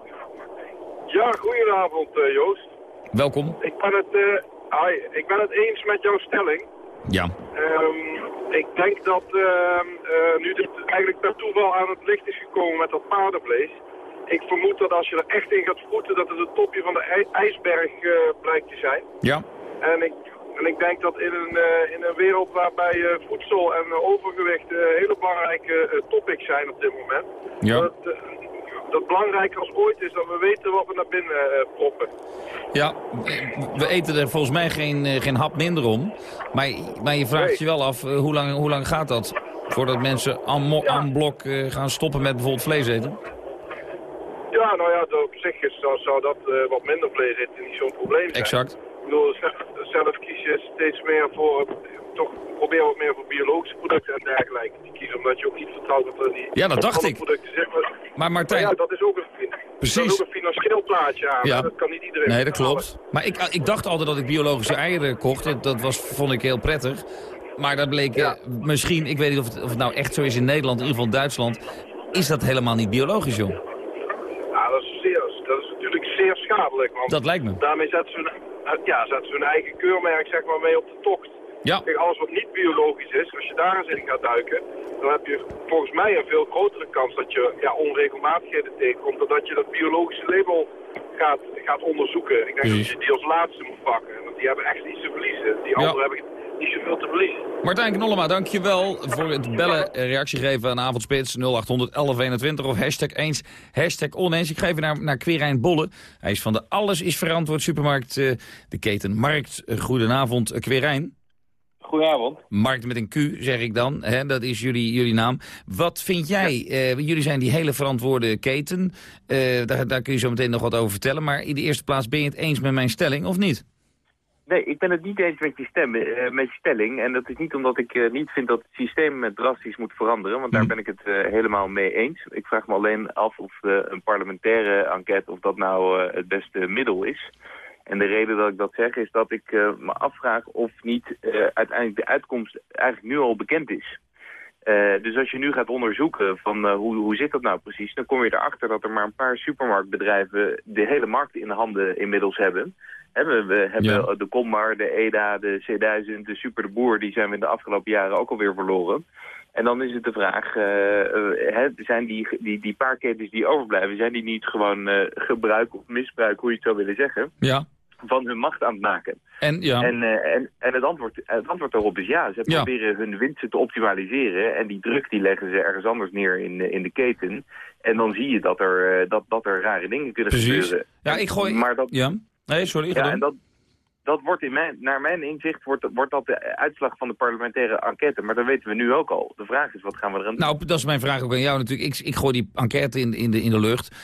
Ja, goedenavond, uh, Joost. Welkom. Ik ben, het, uh, hi, ik ben het eens met jouw stelling. Ja. Um, ik denk dat uh, uh, nu dit eigenlijk per toeval aan het licht is gekomen met dat paardenvlees. Ik vermoed dat als je er echt in gaat voeten, dat het het topje van de ijsberg blijkt te zijn. Ja. En ik, en ik denk dat in een, in een wereld waarbij voedsel en overgewicht hele belangrijke topics zijn op dit moment. Ja. Dat, dat belangrijker als ooit is dat we weten wat we naar binnen uh, proppen. Ja, we eten er volgens mij geen, uh, geen hap minder om. Maar, maar je vraagt nee. je wel af, uh, hoe, lang, hoe lang gaat dat? Voordat mensen aan ja. blok gaan stoppen met bijvoorbeeld vlees eten? Ja, nou ja, op zich is, zou, zou dat wat minder vlees eten niet zo'n probleem zijn. Exact. Ik bedoel, zelf kies je steeds meer voor toch probeer wat meer voor biologische producten en dergelijke te kiezen. Omdat je ook niet vertrouwt dat er die ja, dat dacht ik. producten zijn. Maar, maar Martijn... Maar ja, dat is ook een, Precies. Dat is ook een financieel plaatje aan. Ja. Dat kan niet iedereen Nee, dat betalen. klopt. Maar ik, ik dacht altijd dat ik biologische eieren kocht. Dat was, vond ik heel prettig. Maar dat bleek ja. uh, misschien, ik weet niet of het, of het nou echt zo is in Nederland, in ieder geval Duitsland, is dat helemaal niet biologisch, joh. Ja, dat is, zeer, dat is natuurlijk zeer schadelijk. Want dat lijkt me. Daarmee zetten ze hun, ja, zetten ze hun eigen keurmerk zeg maar, mee op de tocht. Ja. Kijk, alles wat niet biologisch is, als je daar eens in gaat duiken, dan heb je volgens mij een veel grotere kans dat je ja, onregelmatigheden tegenkomt, dan dat je dat biologische label gaat, gaat onderzoeken. Ik denk Precies. dat je die als laatste moet pakken, want die hebben echt iets te verliezen. Die Ja. anderen hebben niet zoveel te verliezen. Martijn Knollema, dankjewel voor het bellen. Reactie geven aan Avondspits 0800 1121 of hashtag eens, hashtag oneens. Ik ga even naar, naar Quirijn Bolle. Hij is van de Alles is Verantwoord supermarkt, eh, de keten Markt. Eh, Goedenavond, eh, Quirijn. Goedenavond. Markt met een Q, zeg ik dan. Hè, dat is jullie, jullie naam. Wat vind jij? eh, jullie zijn die hele verantwoorde keten. Eh, daar, daar kun je zo meteen nog wat over vertellen. Maar in de eerste plaats ben je het eens met mijn stelling, of niet? Nee, ik ben het niet eens met je, stem, eh, met je stelling. En dat is niet omdat ik niet vind dat het systeem drastisch moet veranderen. Want daar ben ik het helemaal mee eens. Ik vraag me alleen af of een parlementaire enquête... of dat nou het beste middel is. En de reden dat ik dat zeg is dat ik eh, me afvraag of niet eh, uiteindelijk de uitkomst eigenlijk nu al bekend is. Eh, dus als je nu gaat onderzoeken van hoe, hoe zit dat nou precies... dan kom je erachter dat er maar een paar supermarktbedrijven de hele markt in handen inmiddels hebben. We, we hebben Ja. de Commar, de EDA, de C1000, de Super de Boer... die zijn we in de afgelopen jaren ook alweer verloren. En dan is het de vraag, hè, zijn die, die, die paar ketens die overblijven... zijn die niet gewoon gebruik of misbruik, hoe je het zou willen zeggen... Ja. Van hun macht aan het maken? En, ja. En, eh, en, en het, antwoord, het antwoord daarop is ja. Ze Ja. proberen hun winsten te optimaliseren. En die druk die leggen ze ergens anders neer in, de- in de keten. En dan zie je dat er, eh, dat, dat er rare dingen kunnen Precies. gebeuren. Ja, ik gooi... Maar dat, Ja. Nee, sorry. ja, en dat, dat wordt in mijn, naar mijn inzicht wordt, wordt dat de uitslag van de parlementaire enquête. Maar dat weten we nu ook al. De vraag is, wat gaan we eraan doen? Nou, dat is mijn vraag ook aan jou natuurlijk. Ik, ik gooi die enquête in, in, de, in de lucht.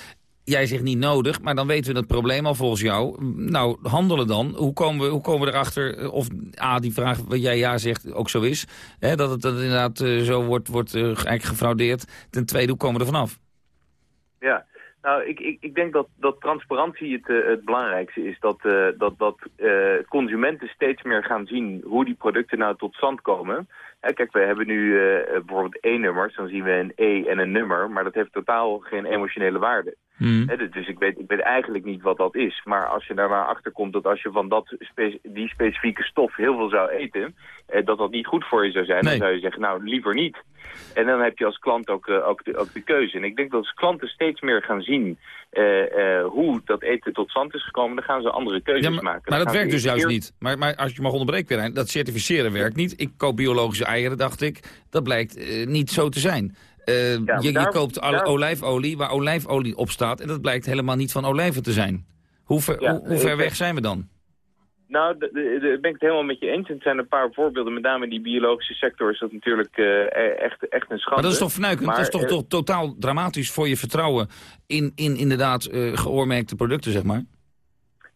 Jij zegt niet nodig, maar dan weten we het probleem al volgens jou. Nou, handelen dan. Hoe komen we, hoe komen we erachter eh, of A, die vraag wat jij ja zegt ook zo is. Hè, dat het inderdaad eh, zo wordt, wordt eh, eigenlijk gefraudeerd. Ten tweede, hoe komen we er vanaf? Ja, nou, ik, ik, ik denk dat, dat transparantie het, het belangrijkste is. Dat, dat, dat consumenten steeds meer gaan zien hoe die producten nou tot stand komen. Kijk, we hebben nu bijvoorbeeld één nummers, dan zien we een E en een nummer, maar dat heeft totaal geen emotionele waarde. Hè, dus- dus ik weet, ik weet eigenlijk niet wat dat is. Maar als je daar maar achter komt dat als je van dat spe- die specifieke stof heel veel zou eten... Eh, dat dat niet goed voor je zou zijn, dan zou je zeggen, nou, liever niet. En dan heb je als klant ook, eh, ook, de, ook de keuze. En ik denk dat als klanten steeds meer gaan zien eh, hoe dat eten tot stand is gekomen... dan gaan ze andere keuzes Ja, maar, maken. maar dat werkt dus juist niet. Maar, maar als je mag onderbreken, dat certificeren werkt niet. Ik koop biologische eieren, dacht ik. Dat blijkt niet zo te zijn. Eh, je, je daar- koopt daar- olijfolie waar olijfolie op staat... en dat blijkt helemaal niet van olijven te zijn. Hoe ver, Ja, hoe, hoe ver weg zijn we dan? Nou, d- d- d- ben ik het helemaal met je eens. Het zijn een paar voorbeelden. Met name in die biologische sector is dat natuurlijk eh, e- echt, echt een schande. Maar dat is toch vernuikend? Maar dat is toch, toch totaal dramatisch voor je vertrouwen... in, in inderdaad eh, geoormerkte producten, zeg maar?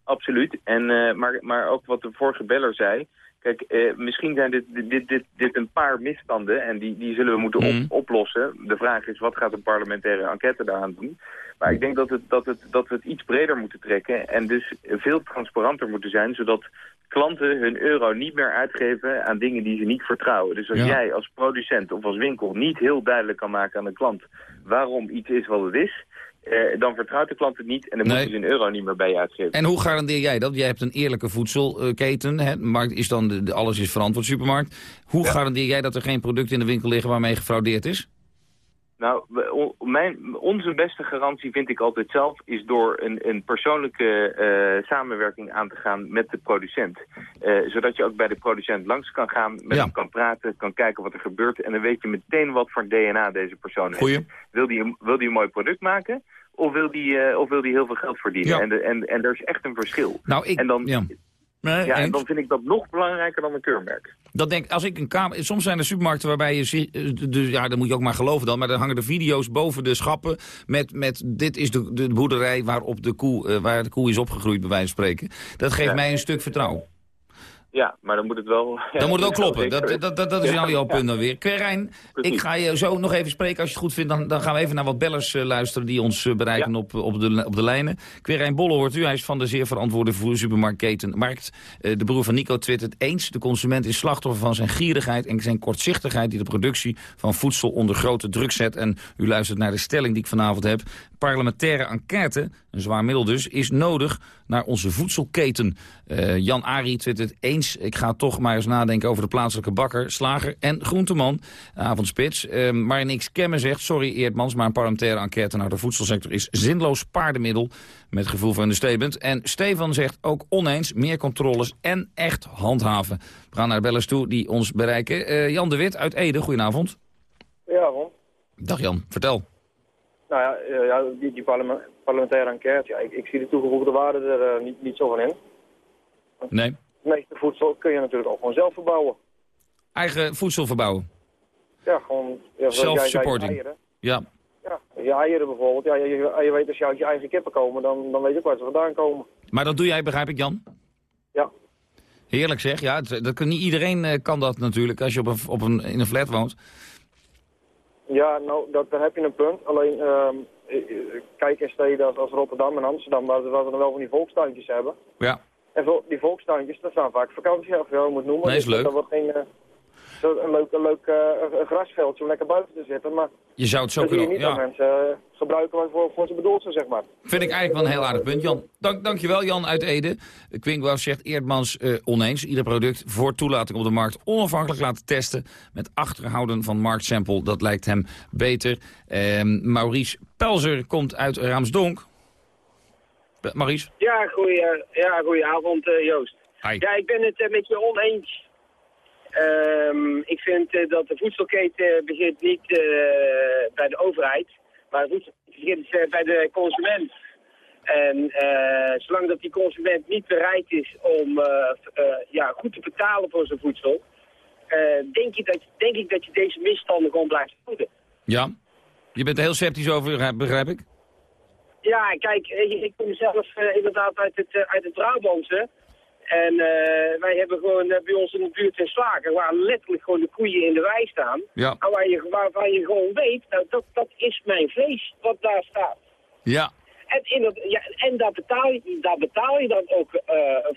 Absoluut. En, eh, maar, maar ook wat de vorige beller zei. Kijk, eh, misschien zijn dit, dit, dit, dit een paar misstanden en die, die zullen we moeten op- Mhm. oplossen. De vraag is, wat gaat een parlementaire enquête daaraan doen? Maar ik denk dat, het, dat, het, dat we het iets breder moeten trekken en dus veel transparanter moeten zijn... zodat klanten hun euro niet meer uitgeven aan dingen die ze niet vertrouwen. Dus als Ja. jij als producent of als winkel niet heel duidelijk kan maken aan de klant... waarom iets is wat het is... eh, dan vertrouwt de klant het niet en dan Nee. moet hij zijn euro niet meer bij je uitgeven. En hoe garandeer jij dat? Jij hebt een eerlijke voedselketen. Hè? Markt is dan de, alles is verantwoord supermarkt. Hoe garandeer jij dat er geen producten in de winkel liggen waarmee gefraudeerd is? Nou, mijn, onze beste garantie vind ik altijd zelf... is door een, een persoonlijke eh, samenwerking aan te gaan met de producent. Eh, zodat je ook bij de producent langs kan gaan, met Ja. hem kan praten... kan kijken wat er gebeurt en dan weet je meteen wat voor DNA deze persoon Goeie. heeft. Wil die, een- wil die een mooi product maken... Of wil, die, eh, of wil die heel veel geld verdienen? Ja. En, de, en, en er is echt een verschil. Nou, ik, en dan, ja. Nee, ja, en dan vind ik dat nog belangrijker dan een keurmerk. Dat denk, als ik een kamer, soms zijn er supermarkten waarbij je... eh, Dus ja, dan moet je ook maar geloven dan. Maar dan hangen er video's boven de schappen... met, met dit is de, de boerderij waarop de koe, eh, waar de koe is opgegroeid, bij wijze van spreken. Dat geeft Ja. mij een stuk vertrouwen. Ja, maar dan moet het wel... Dan moet het ook (laughs) kloppen. Dat, dat, dat, dat is Ja, jouw punt dan weer. Querijn, ik ga je zo nog even spreken als je het goed vindt. Dan, dan gaan we even naar wat bellers eh, luisteren die ons eh, bereiken op, op, de, op de lijnen. Querijn Bolle hoort u. Hij is van de zeer verantwoorde voersupermarktketen Markt. Eh, de broer van Nico twittert eens. De consument is slachtoffer van zijn gierigheid en zijn kortzichtigheid... die de productie van voedsel onder grote druk zet. En u luistert naar de stelling die ik vanavond heb. Parlementaire enquête, een zwaar middel dus, is nodig naar onze voedselketen. Eh, Jan Ari twittert eens. Ik ga toch maar eens nadenken over de plaatselijke bakker, slager en groenteman. Avondspits. Uh, maar niks Kemmen zegt, sorry Eerdmans, maar een parlementaire enquête naar de voedselsector is zinloos paardenmiddel. Met gevoel van understatement. En Stefan zegt ook oneens, meer controles en echt handhaven. We gaan naar de bellers toe die ons bereiken. Eh, Jan de Wit uit Ede, goedenavond. Ja, Ron. Dag Jan, vertel. Nou ja, eh, ja die, die parlement- parlementaire enquête, ja, ik, ik zie de toegevoegde waarde er eh, niet, niet zo van in. Nee. Het meeste voedsel kun je natuurlijk ook gewoon zelf verbouwen. Eigen voedsel verbouwen. Ja, gewoon... Ja, Self-supporting. eieren. Ja. Ja, je eieren bijvoorbeeld. Ja, je, je, weet als je uit je eigen kippen komen, dan, dan weet je ook waar ze vandaan komen. Maar dat doe jij, begrijp ik Jan? Ja. Heerlijk zeg. Ja, het- dat kan niet iedereen eh, kan dat natuurlijk als je op een, op een, in een flat woont. Ja, nou, dat, daar heb je een punt. Alleen, ehm, eh, eh, kijk in steden als, als Rotterdam en Amsterdam, waar, waar we dan wel van die volkstuintjes hebben. Ja. En die volkstuintjes, dat zijn vaak vakantie, of je moet noemen. Nee, is Dus leuk. Dat wordt geen, eh, zo een leuk, een leuk eh, een grasveldje om lekker buiten te zitten. Maar Je zou het zo dat kunnen... niet dat Ja. mensen eh, gebruiken waarvoor voor ze bedoeld zijn, zeg maar. Vind ik eigenlijk wel een heel aardig punt, Jan. Dank, dankjewel, Jan uit Ede. Quinkbouw zegt Eerdmans oneens. Ieder product voor toelating op de markt onafhankelijk laten testen... met achterhouden van marktsample. Dat lijkt hem beter. Ehm, Maurice Pelzer komt uit Raamsdonk. Maurice? Ja, goeie, ja, goedenavond eh, Joost. Hi. Ja, ik ben het eh, met je oneens. Ehm, ik vind eh, dat de voedselketen begint niet eh, bij de overheid, maar de voedselketen begint eh, bij de consument. En eh, zolang dat die consument niet bereid is om eh, eh, ja, goed te betalen voor zijn voedsel, eh, denk, ik dat, denk ik dat je deze misstanden gewoon blijft houden. Ja. Je bent er heel sceptisch over, begrijp ik? Ja, kijk, eh, ik kom zelf eh, inderdaad uit het, eh, uit het Brabantse. En wij hebben gewoon bij ons in de buurt een slager waar letterlijk gewoon de koeien in de wei staan. Ja. En waar je, waarvan je gewoon weet, nou, dat, dat is mijn vlees wat daar staat. Ja. En, in dat, ja, en daar, betaal je, daar betaal je dan ook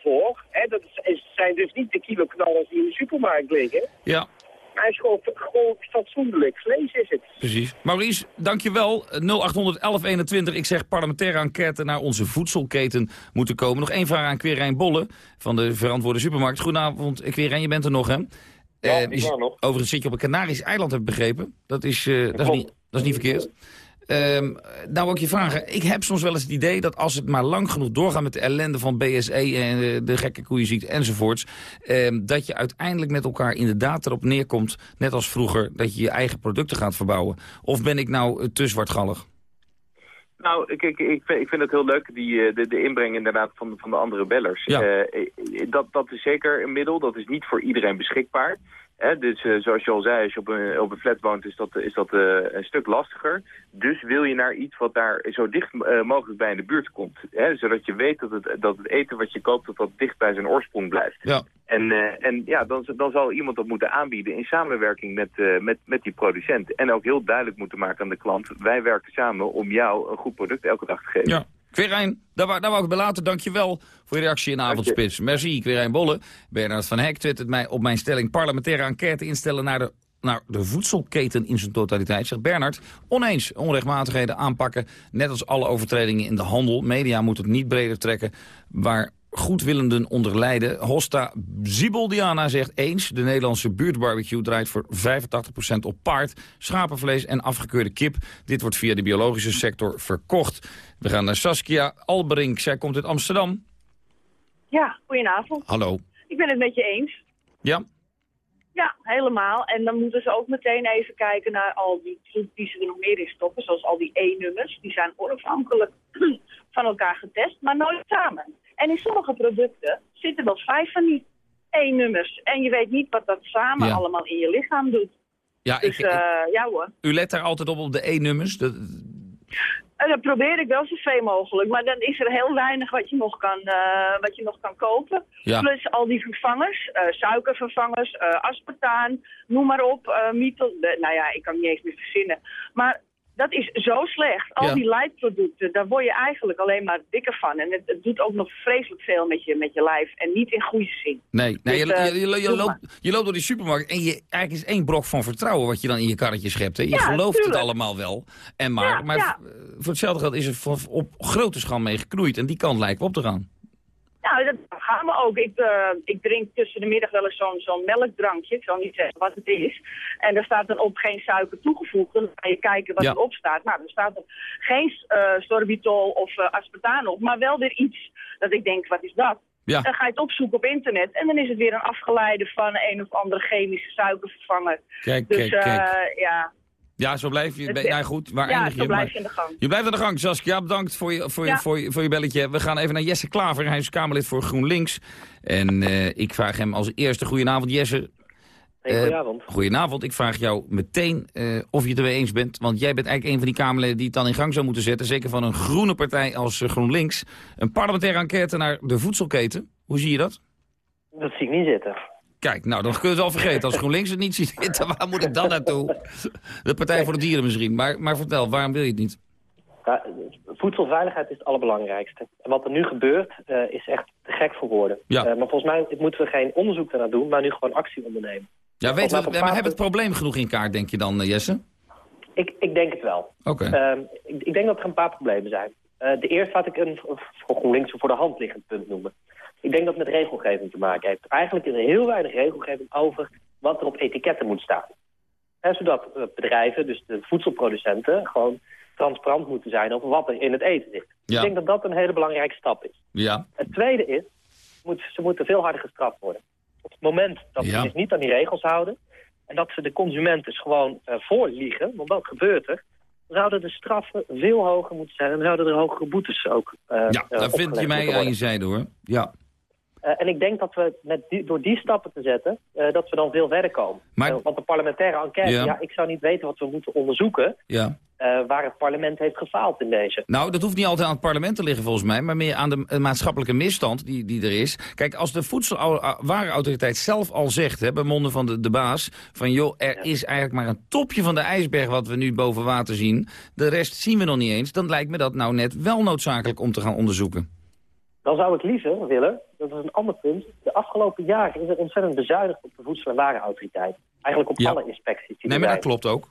voor. Hè? Dat is, is- zijn dus niet de kiloknallers die in de supermarkt liggen. Ja. Hij is gewoon, gewoon fatsoenlijk vlees is het. Precies. Maurice, dankjewel. 0800 1121. Ik zeg parlementaire enquête naar onze voedselketen moeten komen. Nog één vraag aan Querijn Bolle van de verantwoorde supermarkt. Goedenavond, Querijn, je bent er nog, hè? Ja, Eh, ik je- ben er nog. Overigens zit je op een Canarisch eiland, heb ik begrepen. Dat is, eh, dat is, niet, dat is niet verkeerd. Ehm, nou, ook je vragen. Ik heb soms wel eens het idee dat als het maar lang genoeg doorgaat met de ellende van BSE en eh, de gekke koeienziekte enzovoorts, ehm, dat je uiteindelijk met elkaar inderdaad erop neerkomt, net als vroeger, dat je je eigen producten gaat verbouwen. Of ben ik nou eh, te zwartgallig? Nou, ik, ik, ik, vind- ik vind het heel leuk, die, eh, de, de inbreng inderdaad van, de- van de andere bellers. Ja. Dat, dat is zeker een middel, dat is niet voor iedereen beschikbaar. Hè, dus eh, zoals je al zei, als je op een, op een flat woont, is dat, is dat eh, een stuk lastiger. Dus wil je naar iets wat daar zo dicht eh, mogelijk bij in de buurt komt. Hè, zodat je weet dat het, dat het eten wat je koopt, dat dat dicht bij zijn oorsprong blijft. Ja. En, en ja, dan, dan zal iemand dat moeten aanbieden in samenwerking met, met, met die producent. En ook heel duidelijk moeten maken aan de klant, wij werken samen om jou een goed product elke dag te geven. Ja. Querijn, daar, wou- daar wou ik bij laten. Dankjewel voor je reactie in Avondspits. Merci, Querijn Bolle. Bernard van Hek twittert mij op mijn stelling... parlementaire enquête instellen naar de, naar de voedselketen in zijn totaliteit. Zegt Bernard, oneens onrechtmatigheden aanpakken... net als alle overtredingen in de handel. Media moet het niet breder trekken waar goedwillenden onder lijden. Hosta Zibeldiana zegt eens... de Nederlandse buurtbarbecue draait voor 85% op paard... schapenvlees en afgekeurde kip. Dit wordt via de biologische sector verkocht. We gaan naar Saskia Alberink. Zij komt uit Amsterdam. Ja, goedenavond. Hallo. Ik ben het met je eens. Ja? Ja, helemaal. En dan moeten ze ook meteen even kijken naar al die troep die ze er nog meer in stoppen. Zoals al die E-nummers. Die zijn onafhankelijk (clears throat) van elkaar getest, maar nooit samen. En in sommige producten zitten wel vijf van die E-nummers. En je weet niet wat dat samen Ja. allemaal in je lichaam doet. Ja, Dus ik, eh, ja hoor. u let daar altijd op op de E-nummers. Dat- En dat probeer ik wel zoveel mogelijk. Maar dan is er heel weinig wat je nog kan, eh, wat je nog kan kopen. Ja. Plus al die vervangers, eh, suikervervangers, eh, aspartaan, noem maar op. eh Mythos, nou ja, ik kan het niet eens meer verzinnen. Maar dat is zo slecht. Al Ja. die light-producten, daar word je eigenlijk alleen maar dikker van. En het, het doet ook nog vreselijk veel met je, met je lijf. En niet in goede zin. Nee, nee Dus, je, eh, je, je, loopt, je loopt door die supermarkt en je, eigenlijk is één brok van vertrouwen wat je dan in je karretje schept. Hè. Je Ja, gelooft tuurlijk. het allemaal wel. En maar, Ja, maar v- voor hetzelfde geld is er op grote schaal mee geknoeid. En die kant lijkt op te gaan. Nou, dat gaan we ook. Ik, eh, ik drink tussen de middag wel eens zo'n zo'n melkdrankje. Ik zal niet zeggen wat het is. En daar staat dan op geen suiker toegevoegd. Dan ga je kijken wat Ja. erop staat. Nou, er staat er geen eh sorbitol of aspartaan op. Maar wel weer iets dat ik denk, wat is dat? Ja. Dan ga je het opzoeken op internet. En dan is het weer een afgeleide van een of andere chemische suikervervanger. Kijk, dus kijk, kijk. ja, Ja, zo blijf je. Nou goed, waar ja, eindig je? zo blijf Maar- je in de gang. Je blijft aan de gang, Saskia. Bedankt voor je, voor, je, Ja. voor, je, voor je belletje. We gaan even naar Jesse Klaver. Hij is Kamerlid voor GroenLinks. En eh, ik vraag hem als eerste... Goedenavond, Jesse. Hey, Eh, goedenavond. goedenavond. Ik vraag jou meteen eh, of je het ermee eens bent. Want jij bent eigenlijk een van die Kamerleden die het dan in gang zou moeten zetten. Zeker van een groene partij als GroenLinks. Een parlementaire enquête naar de voedselketen. Hoe zie je dat? Dat zie ik niet zitten. Kijk, nou, dan kun je het wel vergeten. Als GroenLinks het niet ziet zitten, waar moet ik dan naartoe? De Partij voor de Dieren misschien. Maar, maar vertel, waarom wil je het niet? Voedselveiligheid is het allerbelangrijkste. En wat er nu gebeurt, eh, is echt te gek voor woorden. Ja. Eh, maar volgens mij moeten we geen onderzoek ernaar doen, maar nu gewoon actie ondernemen. Ja, mij we, een hebben we het probleem genoeg in kaart, denk je dan, eh, Jesse? Ik, ik denk het wel. Oké. Ehm, ik, ik denk dat er een paar problemen zijn. De eerste laat ik een voor GroenLinks voor de hand liggend punt noemen. Ik denk dat het met regelgeving te maken heeft. Eigenlijk is er heel weinig regelgeving over wat er op etiketten moet staan. Zodat eh, bedrijven, dus de voedselproducenten, gewoon transparant moeten zijn over wat er in het eten zit. Ja. Ik denk dat dat een hele belangrijke stap is. Ja. Het tweede is, moet, ze moeten veel harder gestraft worden. Op het moment dat Ja. ze zich niet aan die regels houden... en dat ze de consument dus gewoon eh, voorliegen, want dat gebeurt er... zouden de straffen veel hoger moeten zijn... en zouden er hogere boetes ook eh, Ja, daar vind je mij aan je zijde, hoor. Ja. Eh, en ik denk dat we met die, door die stappen te zetten, eh, dat we dan veel verder komen. Maar- Eh, want de parlementaire enquête, Ja. ja. ik zou niet weten wat we moeten onderzoeken... ja. waar het parlement heeft gefaald in deze. Nou, dat hoeft niet altijd aan het parlement te liggen volgens mij... maar meer aan de maatschappelijke misstand die, die er is. Kijk, als de voedselwarenautoriteit zelf al zegt... Hè, bij monden van de, de baas... van joh, er is eigenlijk maar een topje van de ijsberg... wat we nu boven water zien. De rest zien we nog niet eens. Dan lijkt me dat nou net wel noodzakelijk om te gaan onderzoeken. Dan zou ik liever willen, dat is een ander punt... de afgelopen jaren is er ontzettend bezuinigd op de Voedsel- en Warenautoriteit. Eigenlijk op Ja. alle inspecties die Nee, maar dat klopt ook.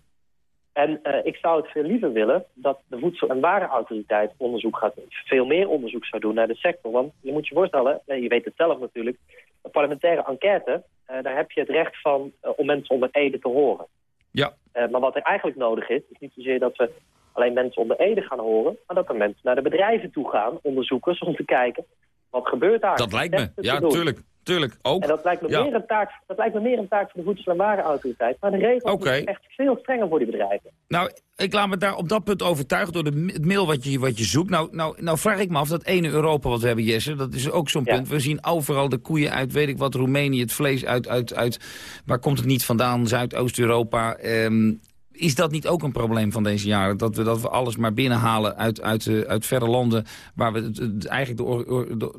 En eh, ik zou het veel liever willen dat de Voedsel- en Warenautoriteit onderzoek gaat doen. Veel meer onderzoek zou doen naar de sector. Want je moet je voorstellen, eh, je weet het zelf natuurlijk... een parlementaire enquête, eh, daar heb je het recht van om mensen onder ede te horen. Ja. Maar wat er eigenlijk nodig is, is niet zozeer dat we alleen mensen onder ede gaan horen... maar dat er mensen naar de bedrijven toe gaan, onderzoekers, om te kijken... wat gebeurt daar? Dat lijkt me. Ja, tuurlijk. Tuurlijk. Ook. En dat lijkt, me Ja. meer een taak, dat lijkt me meer een taak voor de Voedsel- en Warenautoriteit. Maar de regels zijn echt veel strenger voor die bedrijven. Nou, ik laat me daar op dat punt overtuigen door de, het mail wat je, wat je zoekt. Nou, nou, nou vraag ik me af, dat ene Europa wat we hebben, Jesse, dat is ook zo'n punt. We zien overal de koeien uit, weet ik wat, Roemenië, het vlees uit, uit, uit waar komt het niet vandaan, Zuidoost-Europa. Ehm, is dat niet ook een probleem van deze jaren? Dat we, dat we alles maar binnenhalen uit, uit, eh, uit verre landen... waar we het, het- eigenlijk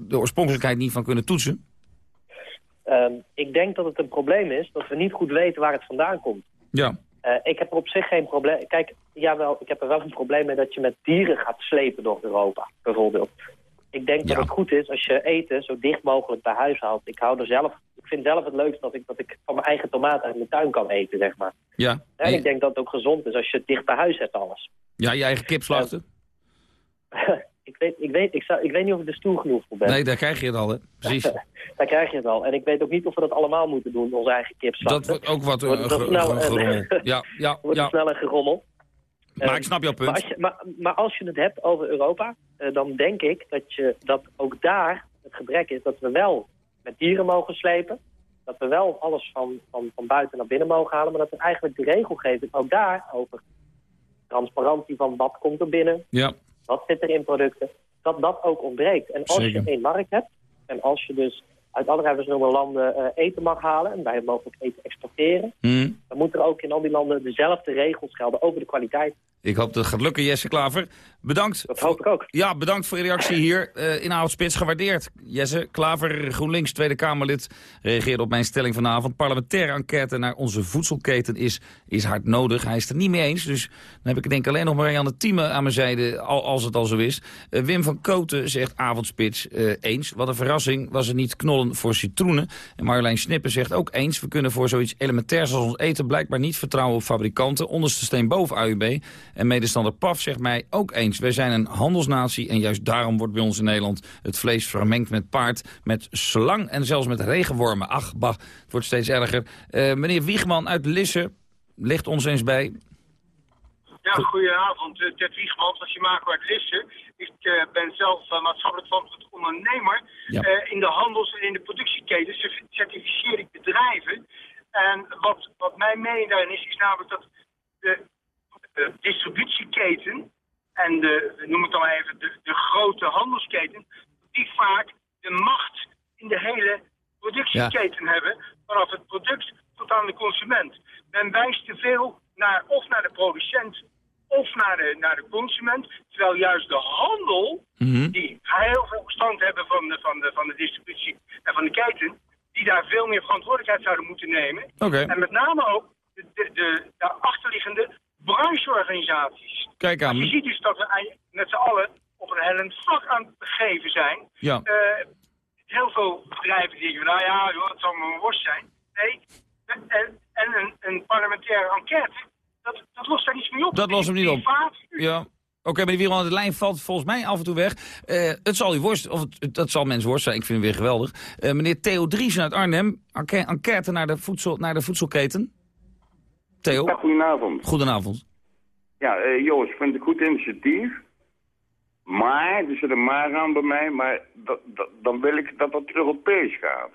de oorspronkelijkheid niet van kunnen toetsen? Ehm, ik denk dat het een probleem is dat we niet goed weten waar het vandaan komt. Ja. Eh, ik heb er op zich geen probleem... Kijk, jawel, ik heb er wel een probleem mee dat je met dieren gaat slepen door Europa, bijvoorbeeld. Ik denk dat het goed is als je eten zo dicht mogelijk bij huis haalt. Ik hou er zelf... Ik vind zelf het leukst dat ik, dat ik van mijn eigen tomaten uit mijn tuin kan eten, zeg maar. Ja. En ik denk dat het ook gezond is als je het dicht bij huis hebt alles. Ja, je eigen kip slachten? (laughs) ik, weet, ik, weet, ik, zou, ik weet niet of ik er stoer genoeg voor ben. Nee, daar krijg je het al, hè? Precies. (laughs) Daar krijg je het al. En ik weet ook niet of we dat allemaal moeten doen, onze eigen kip slachten. Dat wordt ook wat eh, Wordt ge- gerommel. Ja, ja, (laughs) wordt ja. het snel en gerommel. Maar ik snap jouw punt. Maar als, je, maar, maar als je het hebt over Europa, eh, dan denk ik dat, je, dat ook daar het gebrek is dat we wel met dieren mogen slepen. Dat we wel alles van, van, van buiten naar binnen mogen halen. Maar dat we eigenlijk de regelgeving ook daar over transparantie van wat komt er binnen, Ja. wat zit er in producten, dat dat ook ontbreekt. En als Zeker. je één markt hebt en als je dus uit allerlei verschillende landen eh, eten mag halen en wij mogelijk eten exporteren, Hm. dan moeten er ook in al die landen dezelfde regels gelden over de kwaliteit. Ik hoop dat het gaat lukken, Jesse Klaver. Bedankt. Dat hoop ik ook. Ja, bedankt voor je reactie hier eh, in Avondspits. Gewaardeerd. Jesse Klaver, GroenLinks, Tweede Kamerlid, reageerde op mijn stelling vanavond. Parlementaire enquête naar onze voedselketen is, is hard nodig. Hij is het er niet mee eens, dus dan heb ik denk alleen nog maar Marianne Thieme aan mijn zijde, al- als het al zo is. Eh, Wim van Koten zegt Avondspits eens. Wat een verrassing was er niet knollen voor citroenen. En Marjolein Snippen zegt ook eens. We kunnen voor zoiets elementairs als ons eten blijkbaar niet vertrouwen op fabrikanten. Onderste steen boven AUB. En medestander Paf zegt mij ook eens. Wij zijn een handelsnatie en juist daarom wordt bij ons in Nederland het vlees vermengd met paard, met slang en zelfs met regenwormen. Ach, bah, het wordt steeds erger. Eh, meneer Wiegman uit Lisse ligt ons eens bij. Ja, goedenavond. Uh, Ted Wiegman van Simaco uit Lisse. Ik eh, ben zelf uh, maatschappelijk verantwoordelijk ondernemer. Ja. Eh, in de handels- en in de productieketen cer- certificeer ik bedrijven. En wat, wat mijn mening daarin is, is namelijk dat de, de distributieketen en de, we noemen het dan maar even, de, de grote handelsketen, die vaak de macht in de hele productieketen hebben, vanaf het product tot aan de consument. Men wijst te veel naar, of naar de producent of naar de, naar de consument, terwijl juist de handel, die heel veel verstand hebben van de, van, de, van de distributie en van de keten, die daar veel meer verantwoordelijkheid zouden moeten nemen. En met name ook de, de, de, de achterliggende brancheorganisaties. Kijk aan. Je ziet dus dat we met z'n allen op een hellend vlak aan het begeven zijn. Ja. Eh, heel veel bedrijven die denken, nou ja, joh, het zal maar een worst zijn. Nee, en, en een, een parlementaire enquête, dat, dat lost daar niets mee op. Dat lost hem niet op. Ja. Oké, maar die Wiegman aan de lijn valt volgens mij af en toe weg. Eh, het zal u worst, of het, dat zal mensen worst zijn. Ik vind het weer geweldig. Eh, meneer Theo Driesen uit Arnhem, enquête naar de, voedsel, naar de voedselketen. Theo? Ja, goedenavond. Goedenavond. Ja, eh Joost, ik vind het een goed initiatief. Maar, er zit een maar aan bij mij, maar dan wil ik dat dat Europees gaat.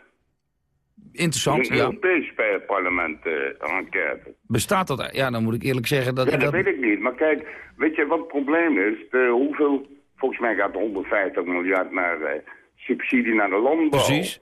Interessant, een ja. Europees parlement eh, enquête. Bestaat dat? Ja, dan moet ik eerlijk zeggen dat... Ja, dat dat weet ik niet. Maar kijk, weet je wat het probleem is? De, hoeveel, volgens mij gaat er 150 miljard naar eh, subsidie naar de landbouw. Precies.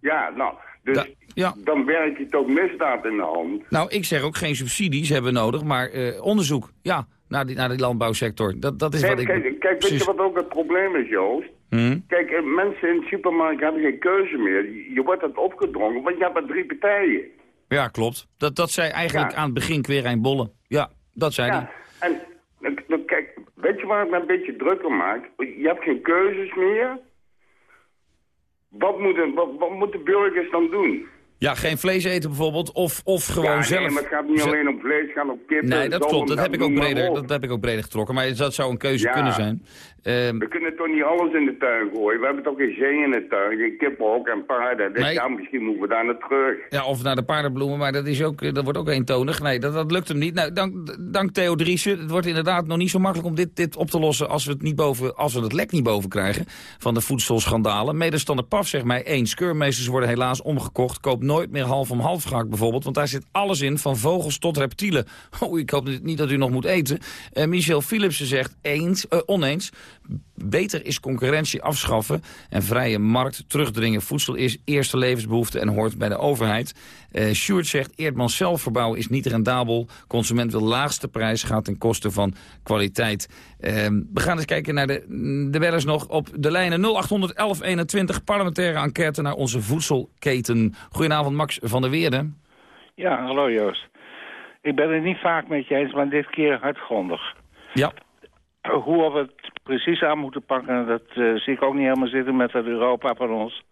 Ja, nou, dus ja. dan werk je toch misdaad in de hand. Nou, ik zeg ook geen subsidies hebben we nodig, maar eh, onderzoek. Ja, naar die, naar die landbouwsector. Dat, dat is Kijk, wat ik... kijk, kijk weet Precies. je wat ook het probleem is, Joost? Hm? Kijk, eh, mensen in de supermarkt hebben geen keuze meer. Je, wordt het opgedrongen, want je hebt maar drie partijen. Ja, klopt. Dat, dat zei eigenlijk aan het begin Querijn Bolle. Ja, dat zei hij. En kijk, weet je waar ik me een beetje drukker maak? Je hebt geen keuzes meer. Wat moeten, wat, wat moeten burgers dan doen? Ja, geen vlees eten bijvoorbeeld, of, of gewoon ja, zelf... Nee, maar het gaat niet alleen om vlees, het gaat om kippen. Nee, dat klopt. Dat heb, ik ook breder, dat heb ik ook breder getrokken. Maar dat zou een keuze Ja. kunnen zijn. Ehm, We kunnen toch niet alles in de tuin gooien? We hebben toch geen zee in de tuin, geen kippen ook en paarden. Dus Nee. ja, misschien moeten we daar naar terug. ja, of naar de paardenbloemen, maar dat, is ook, dat wordt ook eentonig. Nee, dat, dat lukt hem niet. Nou, dank, dank Theo Driessen. Het wordt inderdaad nog niet zo makkelijk om dit, dit op te lossen... Als we, het niet boven, als we het lek niet boven krijgen van de voedselschandalen. Medestander Paf zegt mij één. Keurmeesters worden helaas omgekocht. Koop nooit meer half om half gehakt bijvoorbeeld. Want daar zit alles in, van vogels tot reptielen. (laughs) Oh, ik hoop niet dat u nog moet eten. Eh, Michel Philipsen zegt eens, eh, oneens. Beter is concurrentie afschaffen en vrije markt terugdringen. Voedsel is eerste levensbehoefte en hoort bij de overheid. Eh Sjoerd zegt, Eerdmans zelf verbouwen is niet rendabel. Consument wil laagste prijs, gaat ten koste van kwaliteit. Eh, we gaan eens kijken naar de, de bellers nog op de lijnen 0800 1121. Parlementaire enquête naar onze voedselketen. Goedenavond Max van der Weerden. Ja, hallo Joost. Ik ben het niet vaak met je eens, maar dit keer hardgrondig. Ja. Hoe we het precies aan moeten pakken, dat eh, zie ik ook niet helemaal zitten met het Europa van ons.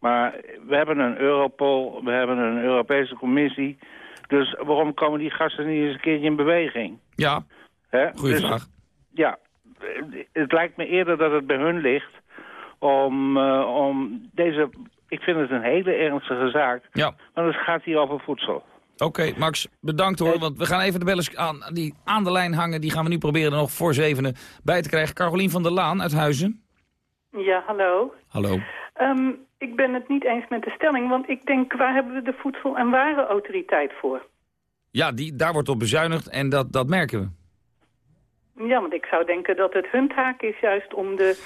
Maar we hebben een Europol, we hebben een Europese Commissie. Dus waarom komen die gasten niet eens een keertje in beweging? Ja, Hè? goeie Dus, vraag. Ja, het lijkt me eerder dat het bij hun ligt om, eh, om deze... Ik vind het een hele ernstige zaak, Ja. want het gaat hier over voedsel. Oké, Max, bedankt hoor. Want we gaan even de bellers aan, die aan de lijn hangen. Die gaan we nu proberen er nog voor zevenen bij te krijgen. Carolien van der Laan uit Huizen. Ja, hallo. Hallo. Ehm, ik ben het niet eens met de stelling, want ik denk, waar hebben we de Voedsel- en Warenautoriteit voor? Ja, die, daar wordt op bezuinigd en dat, dat merken we. Ja, want ik zou denken dat het hun taak is juist om de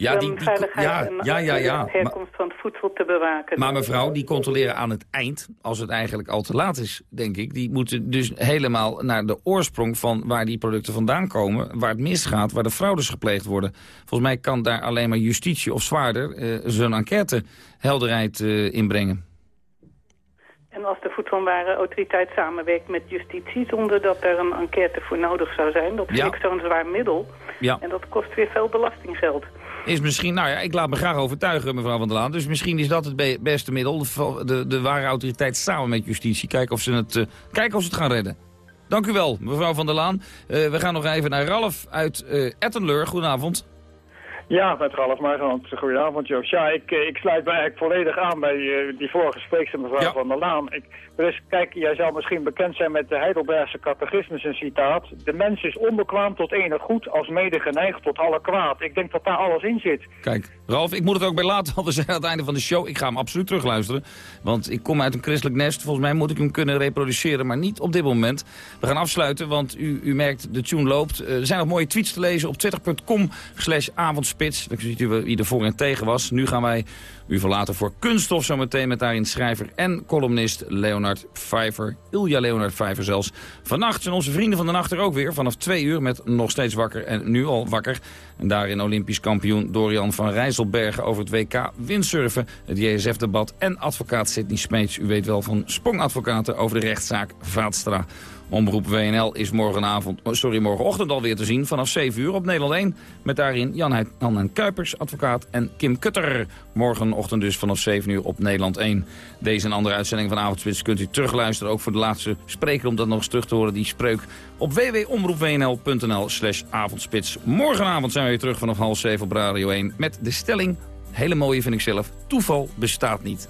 Ja, die- die- veiligheid ja, ja, ja, ja. de herkomst van het voedsel te bewaken. Maar mevrouw, die controleren aan het eind, als het eigenlijk al te laat is, denk ik. Die moeten dus helemaal naar de oorsprong van waar die producten vandaan komen. Waar het misgaat, waar de fraudes gepleegd worden. Volgens mij kan daar alleen maar justitie of zwaarder eh, zo'n enquête helderheid eh, inbrengen. En als de Voedsel- en Warenautoriteit samenwerkt met justitie... zonder dat er een enquête voor nodig zou zijn, dat vind Ja. ik zo'n zwaar middel. Ja. En dat kost weer veel belastinggeld. Is misschien, nou ja, ik laat me graag overtuigen, mevrouw Van der Laan. Dus misschien is dat het be- beste middel. De, de, de ware autoriteit samen met justitie. Kijken of, ze het, eh, kijken of ze het gaan redden. Dank u wel, mevrouw Van der Laan. Eh, we gaan nog even naar Ralf uit eh Ettenleur. Goedenavond. Ja, met Ralf Margant. Goedenavond, Joost. Ja, ik, eh, ik sluit mij eigenlijk volledig aan bij eh, die vorige spreekster, mevrouw Van der Laan. Ik, dus kijk, jij zou misschien bekend zijn met de Heidelbergse catechismus, een citaat. De mens is onbekwaam tot enig goed, als mede geneigd tot alle kwaad. Ik denk dat daar alles in zit. Kijk, Ralf, ik moet het ook bij laten, want we zijn aan het einde van de show. Ik ga hem absoluut terugluisteren, want ik kom uit een christelijk nest. Volgens mij moet ik hem kunnen reproduceren, maar niet op dit moment. We gaan afsluiten, want u, u merkt, de tune loopt. Eh, er zijn nog mooie tweets te lezen op twitter.com slash avondspits. Dan ziet u wie er voor en tegen was. Nu gaan wij u verlaten voor kunststof zometeen met daarin schrijver en columnist Leonard Vijver. Ilja Leonard Vijver zelfs. Vannacht zijn onze vrienden van de nacht er ook weer. Vanaf twee uur met nog steeds wakker en nu al wakker. En daarin Olympisch kampioen Dorian van Rijsselbergen over het WK windsurfen. Het JSF-debat en advocaat Sidney Smeets. U weet wel van Sprongadvocaten over de rechtszaak Vaatstra. Omroep WNL is morgenavond, oh, sorry, morgenochtend alweer te zien vanaf 7 uur op Nederland 1. Met daarin Jan, en Kuipers, advocaat, en Kim Kutter. Morgenochtend dus vanaf 7 uur op Nederland 1. Deze en andere uitzending van Avondspits kunt u terugluisteren. Ook voor de laatste spreker om dat nog eens terug te horen, die spreuk. Op www.omroepwnl.nl slash avondspits. Morgenavond zijn we weer terug vanaf half 7 op Radio 1 met de stelling. Hele mooie vind ik zelf. Toeval bestaat niet.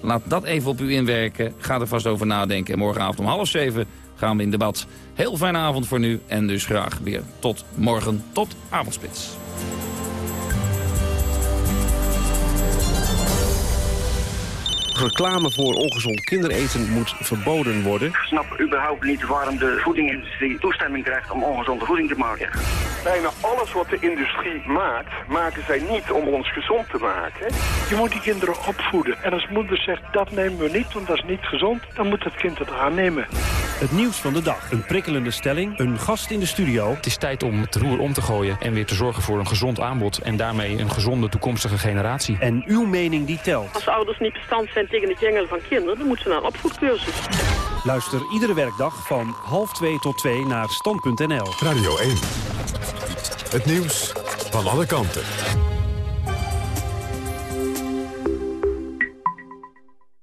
Laat dat even op u inwerken. Ga er vast over nadenken. En morgenavond om half zeven gaan we in debat. Heel fijne avond voor nu. En dus graag weer tot morgen. Tot avondspits. Reclame voor ongezond kindereten moet verboden worden. Ik snap überhaupt niet waarom de voedingindustrie toestemming krijgt om ongezonde voeding te maken. Bijna alles wat de industrie maakt, maken zij niet om ons gezond te maken. Je moet die kinderen opvoeden. En als moeder zegt, dat nemen we niet, want dat is niet gezond, dan moet het kind het aannemen. Het nieuws van de dag. Een prikkelende stelling. Een gast in de studio. Het is tijd om het roer om te gooien en weer te zorgen voor een gezond aanbod... en daarmee een gezonde toekomstige generatie. En uw mening die telt. Als ouders niet bestand zijn tegen het jengelen van kinderen... dan moeten ze naar een opvoedcursus. Luister iedere werkdag van half 2 tot 2 naar stand.nl. Radio 1. Het nieuws van alle kanten.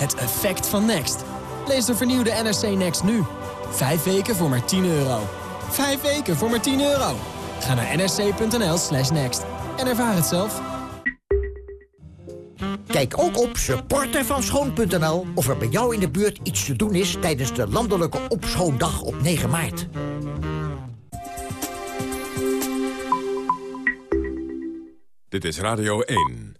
het effect van Next. Lees de vernieuwde NRC Next nu. Vijf weken voor maar 10 euro. Vijf weken voor maar 10 euro. Ga naar nrc.nl slash next en ervaar het zelf. Kijk ook op supportervanschoon.nl of er bij jou in de buurt iets te doen is... tijdens de landelijke opschoondag op 9 maart. Dit is Radio 1.